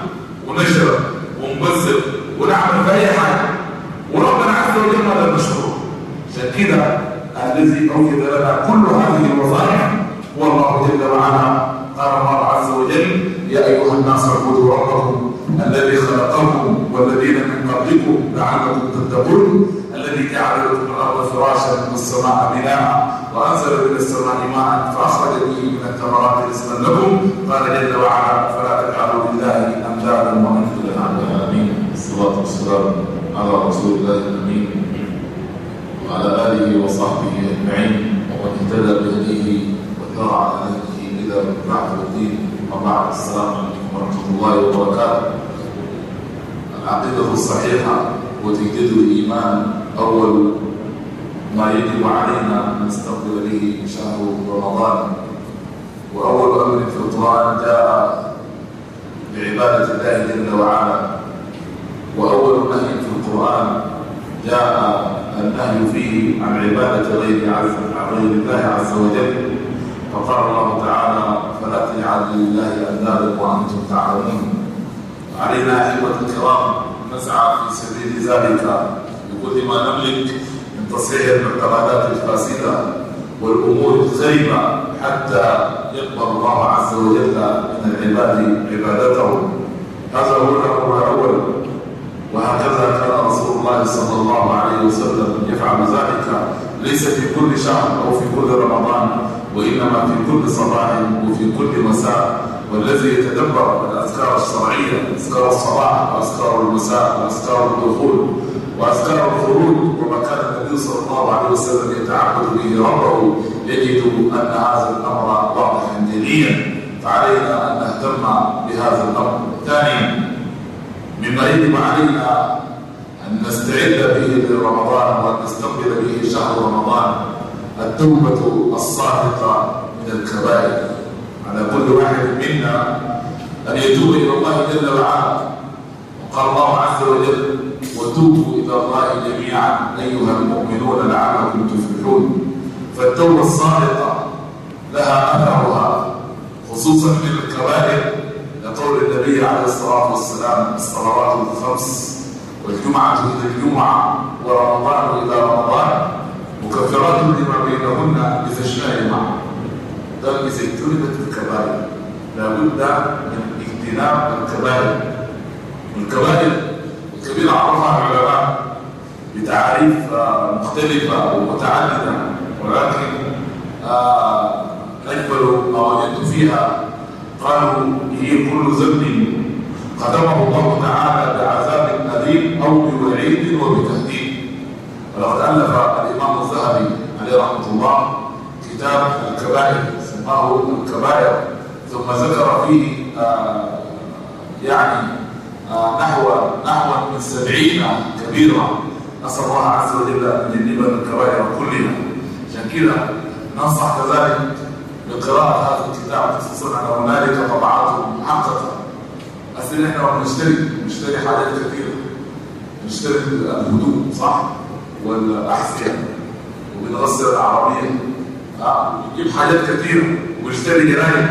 [SPEAKER 1] ونشرب ونبذل ونعمل في اي حاجه وربنا عز وجل هذا المشروع عشان كده الذي اوجد لنا كل هذه الوظائف والله جل وعلا قال الله عز وجل يا ايها الناس اعبدوا ربكم الذي خلقكم والذين من قبلكم لعلكم تتقون الذي جعل لكم الارض فراشا والسماء
[SPEAKER 2] بناء وانزل من السماء ماء فاخرج به من الثمرات رزقا لكم قال جل وعلا فلا تجعلوا لله امثالا وانتم تعلمون والصلاة والسلام على رسول الله الأمين وعلى آله وصحبه
[SPEAKER 1] أجمعين ومن اهتدى بهديه وترعى على نهجه إلى بعد الدين وبعد السلام عليكم ورحمة الله وبركاته العقيدة الصحيحة وتجديد الإيمان أول ما يجب علينا أن نستقبل به شهر رمضان وأول أمر في القرآن جاء بعبادة الله جل وعلا وأول نهي في القرآن جاء النهي فيه عن عبادة غير عن غير الله عز وجل فقال الله تعالى فلا تجعل لله أندادا وأنتم تعلمون علينا أيها الكرام نسعى في سبيل ذلك بكل ما نملك من تصحيح المعتقدات الفاسدة والأمور الخيبة حتى يقبل الله عز وجل من العباد عبادته هذا هو الأمر الأول وهكذا كان رسول الله صلى الله عليه وسلم يفعل ذلك ليس في كل شهر أو في كل رمضان وإنما في كل صباح وفي كل مساء والذي يتدبر الأذكار الشرعية أذكار الصباح وأذكار المساء وأذكار الدخول وأذكار الخروج وما كان النبي صلى الله عليه وسلم يتعبد به ربه يجد أن هذا الأمر واضحا جليا فعلينا أن نهتم بهذا الأمر ثانيا مما علينا أن نستعد به لرمضان وأن نستقبل به شهر رمضان
[SPEAKER 2] التوبة
[SPEAKER 1] الصادقة من الكبائر على كل واحد منا أن يتوب إلى الله جل وعلا وقال الله عز وجل وتوبوا إلى الله جميعا أيها المؤمنون لعلكم تفلحون فالتوبة الصادقة لها أثرها خصوصا في الكبائر قول النبي عليه الصلاة والسلام الصلوات الخمس والجمعة إلى الجمعة ورمضان إلى رمضان مكفرات لما بينهن بفشلاء اجتنبا إذا اجتنبت الكبائر لابد من اجتناب الكبائر والكبائر الكبيرة عرفها العلماء بتعاريف آه، مختلفة ومتعددة ولكن آه، أجمل ما وجدت فيها قالوا هي كل ذنب قدمه الله تعالى بعذاب أليم أو بوعيد وبتهديد ولقد ألف الإمام الذهبي عليه رحمة الله كتاب الكبائر سماه الكبائر ثم ذكر فيه آه يعني آه نحو نحو من سبعين كبيرة نسأل الله عز وجل أن يجنبنا الكبائر كلها عشان ننصح كذلك لقراءة هذا الكتاب خصوصا أن هنالك طبعات محققة أثناء إحنا بنشتري بنشتري حاجات كثيرة بنشتري الهدوء صح والأحذية وبنغسل العربية آه، بنجيب حاجات كثيرة وبنشتري جرايد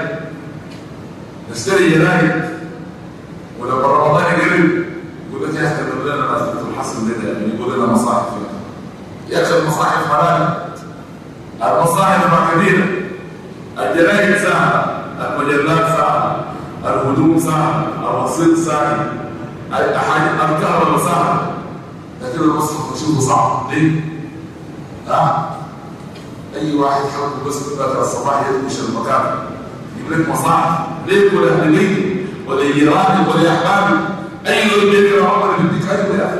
[SPEAKER 1] نشتري جرايد ولما رمضان قرب يقول لك يا أخي لنا ما حسن ده يعني يقول لنا مصاحف يا أخي المصاحف حلال المصاحف ما كبيره الجرايد سهلة المجلات سهلة الهدوم سهلة الرصيد سهل
[SPEAKER 2] الكهرباء سهلة
[SPEAKER 1] لكن المصرف بشوفه صعب ليه؟ ها؟ أي واحد يحب بس بكرة الصباح يدمش المكان يجيب لك مصاحف ليه ولا أهلية ولا يراني ولا أحبابي أي يوم يقرأ عمر يديك اي أيوة يا أخي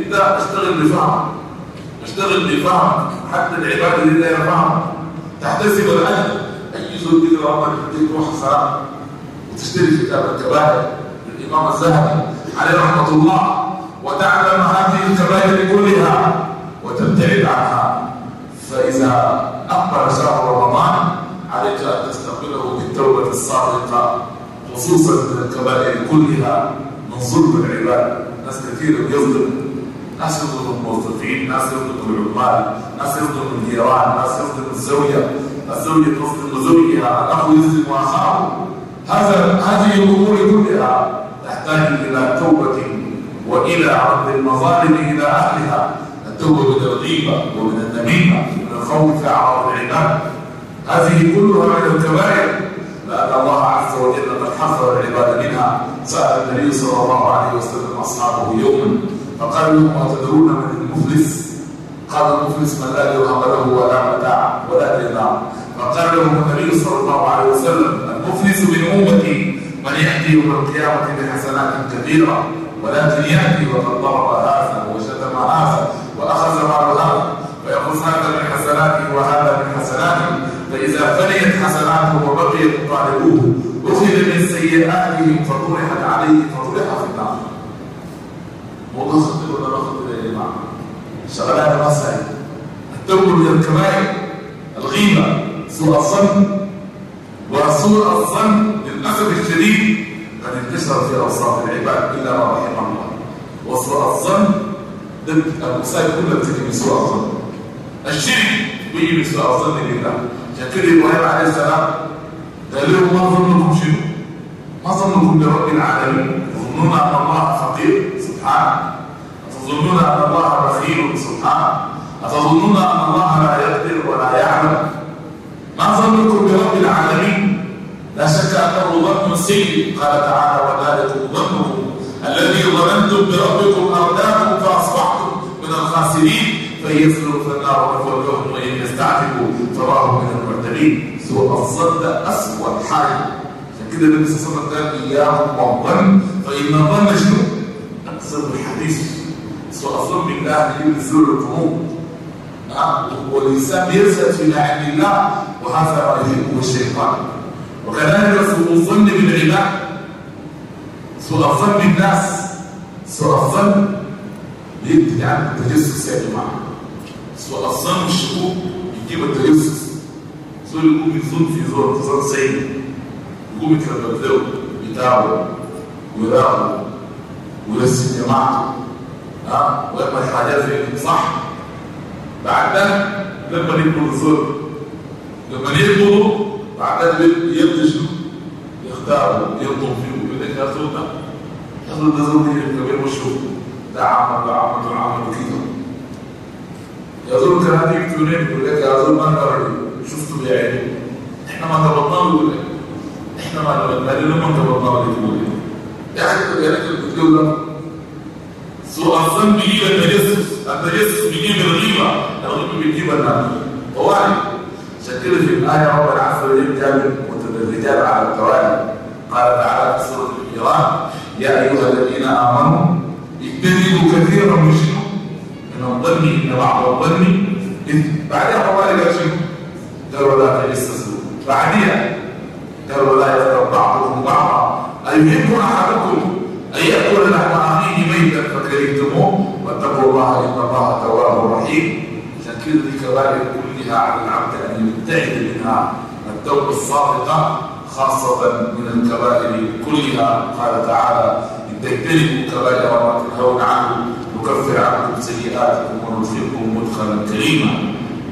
[SPEAKER 1] يبدأ أشتغل بفهم أشتغل بفهم حتى العبادة لله لا تحتسب الأجر الأسلوب كده وعمر تديك روح الصراحة وتشتري كتاب الكبائر للإمام الذهبي عليه رحمة الله وتعلم هذه الكبائر كلها وتبتعد عنها فإذا أقبل شهر رمضان عليك أن تستقبله بالتوبة الصادقة خصوصا من الكبائر كلها من ظلم
[SPEAKER 2] العباد ناس كثير يظلم ناس يظلم الموظفين ناس يظلم العمال ناس يظلم الجيران ناس يظلم الزوجة الزوجة تظلم زوجها الأخ يظلم أخاه هذا هذه الأمور كلها تحتاج إلى
[SPEAKER 1] توبة وإلى عرض المظالم إلى أهلها التوبة من الغيبة ومن النميمة ومن الخوف على رب العباد هذه كلها من الكبائر لأن الله عز وجل قد حذر العباد منها سأل النبي صلى الله عليه وسلم أصحابه يوما فقال لهم أتدرون من المفلس قال المفلس من لا درهم له ولا متاع ولا دينار فقال له النبي صلى الله عليه وسلم المفلس من امتي من ياتي يوم القيامه بحسنات كبيره ولكن ياتي وقد ضرب هذا وشتم هذا واخذ مال هذا ويقول هذا من حسناتي وهذا من حسناتي فاذا فنيت حسناته وبقيت طالبوه اخذ من سيئاتهم فطرحت عليه فطرح في النار والله صدق ولا شغال على راسها التوبه من الكبائر الغيبه سوء الظن وسوء الظن للاسف
[SPEAKER 2] الشديد قد انتشر في اوصاف العباد الا ما رحم الله وسوء الظن
[SPEAKER 1] ضد المصائب كلها بتجي من سوء الظن الشرك بيجي من سوء الظن بالله عشان كده ابراهيم عليه السلام قال لهم ما ظنكم شنو؟ ما ظنكم برب العالمين تظنون ان الله خطير سبحانه تظنون أن الله بخيل سبحانه أتظنون أن الله لا يقدر ولا يعلم ما ظنكم برب العالمين لا شك أنه ظن سيء قال تعالى وذلك ظنكم الذي ظننتم بربكم أرداكم فأصبحتم من الخاسرين فإن يسلوا فالنار مثوى لهم وإن يستعتبوا
[SPEAKER 2] فراهم من المعتدين سوء الظن أسوأ حال فكذا النبي صلى الله عليه وسلم قال إياكم والظن فإن الظن شنو؟ أقصد الحديث واظن بالله من ذل القلوب نعم والانسان يلفت في
[SPEAKER 1] علم الله وهذا ما الشيطان وكذلك سوء الظن بالعباد سوء الظن بالناس سوء الظن يعني التجسس يا جماعه سوء الشكوك والشكوك يجيب التجسس سوء يقوم يظن في ظن ظن سيء يقوم
[SPEAKER 2] يتردد له بتاعه ويراقبه ويرسل جماعته
[SPEAKER 1] ها لما حاجات زي صح بعدها لما يقبضوا الزر لما يقبضوا بعدها يبدأ شنو يختاروا ينظر فيه يقول لك يا سلطة يا سلطة زرني الكبير وشوف ده عمل ده عمل ده عمل كده يا زلمة كان هذه يقتلوني يقول لك يا زلمة أنا راجل شفته بعيني احنا ما تبطلنا يقول لك احنا ما تبطلنا لما تبطلنا يقول لك يا حتى قال لك So as some believe that the Jesus that the Jesus became a believer and will be given now. طوالي شكلت الآية رب العفو للرجال وتللرجال على التوالي قال تعالى في سورة الإيران يا أيها الذين آمنوا اجتنبوا كثيرا من شنو من الظن إن بعض الظن بعدها طوالي قال شنو قالوا لا تجسسوا بعدها قالوا لا يفتر بعضكم بعضا أيهمكم أحدكم أن
[SPEAKER 2] يأكل لحم ميتا فكرهتموه واتقوا الله إن الله تواب رحيم إذا كل كلها على العبد
[SPEAKER 1] أن يبتعد منها التوبة الصادقة خاصة من الكبائر كلها قال تعالى إن تجتنبوا كبائر ما تنهون عنه نكفر عنكم سيئاتكم ونرزقكم مدخلا
[SPEAKER 2] كريما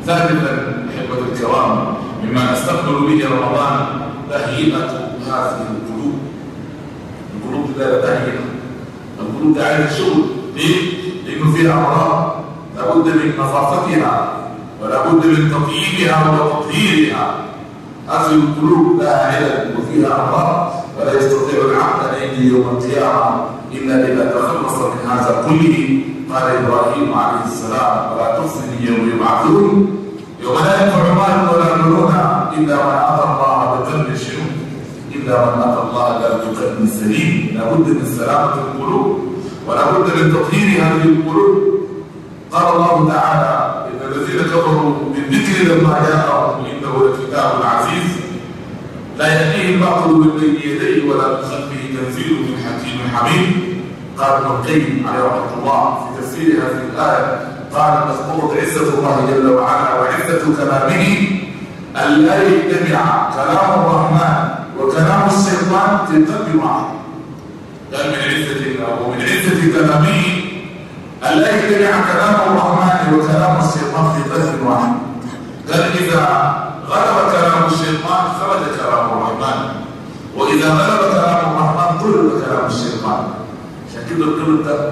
[SPEAKER 2] ثالثا أحبة الكرام مما نستقبل به رمضان
[SPEAKER 1] تهيئة هذه ده تعيين القلوب ده عايز شغل ليه؟ لأنه فيها أمراض لابد من نظافتها ولابد من تطيبها وتطهيرها هذه القلوب لها علل وفيها أمراض ولا يستطيع العبد أن يجي يوم القيامة إلا إذا تخلص من هذا كله قال إبراهيم عليه السلام ولا تخزني يوم يبعثون يوم لا ينفع مال ولا بنون إلا من أتى الله بقلب شيء إلا من أتى الله بقلب سليم لابد من سلامة القلوب ولابد من تطهير هذه القلوب قال الله تعالى إن الذين كفروا بالذكر لما جاءهم إنه لكتاب عزيز لا يأتيه الباطل من بين يديه ولا من خلفه تنزيل من حكيم حميد قال ابن القيم عليه رحمة الله في تفسير هذه الآية قال تسقط عزة الله جل وعلا وعزة كلامه أن لا يتبع كلام الرحمن وكلام الشيطان تنتبه معه قال من عزة الله ومن عزة كلامه ألا يجمع كلام الرحمن وكلام الشيطان في بث واحد قال إذا غلب كلام الشيطان خرج كلام الرحمن وإذا غلب كلام الرحمن ضرب كلام الشيطان عشان كده القلب ده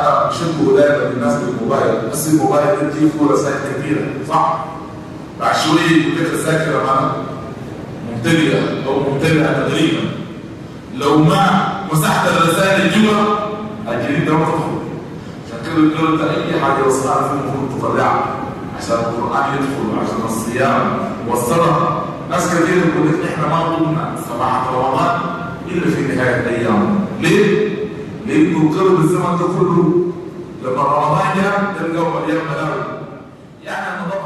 [SPEAKER 1] أنا أشبه دائما بالناس بالموبايل بس الموبايل تجيب فيه رسائل كبيرة صح؟ بعد شوية يقول لك الذاكرة معنا مبتدئة أو مبتدئة تقريبا لو ما مسحت الرسائل جوا الجديد ده ما تدخل عشان كده انت أي حاجة وصلها في المفروض تطلعها عشان القرآن يدخل وعشان الصيام والصلاة ناس كتير بتقول لك احنا ما قمنا صباح رمضان إلا في نهاية الأيام ليه؟ لأنه قرب الزمن ده كله
[SPEAKER 2] لما رمضان جاء تلقاه مليان ملاوي يعني أنا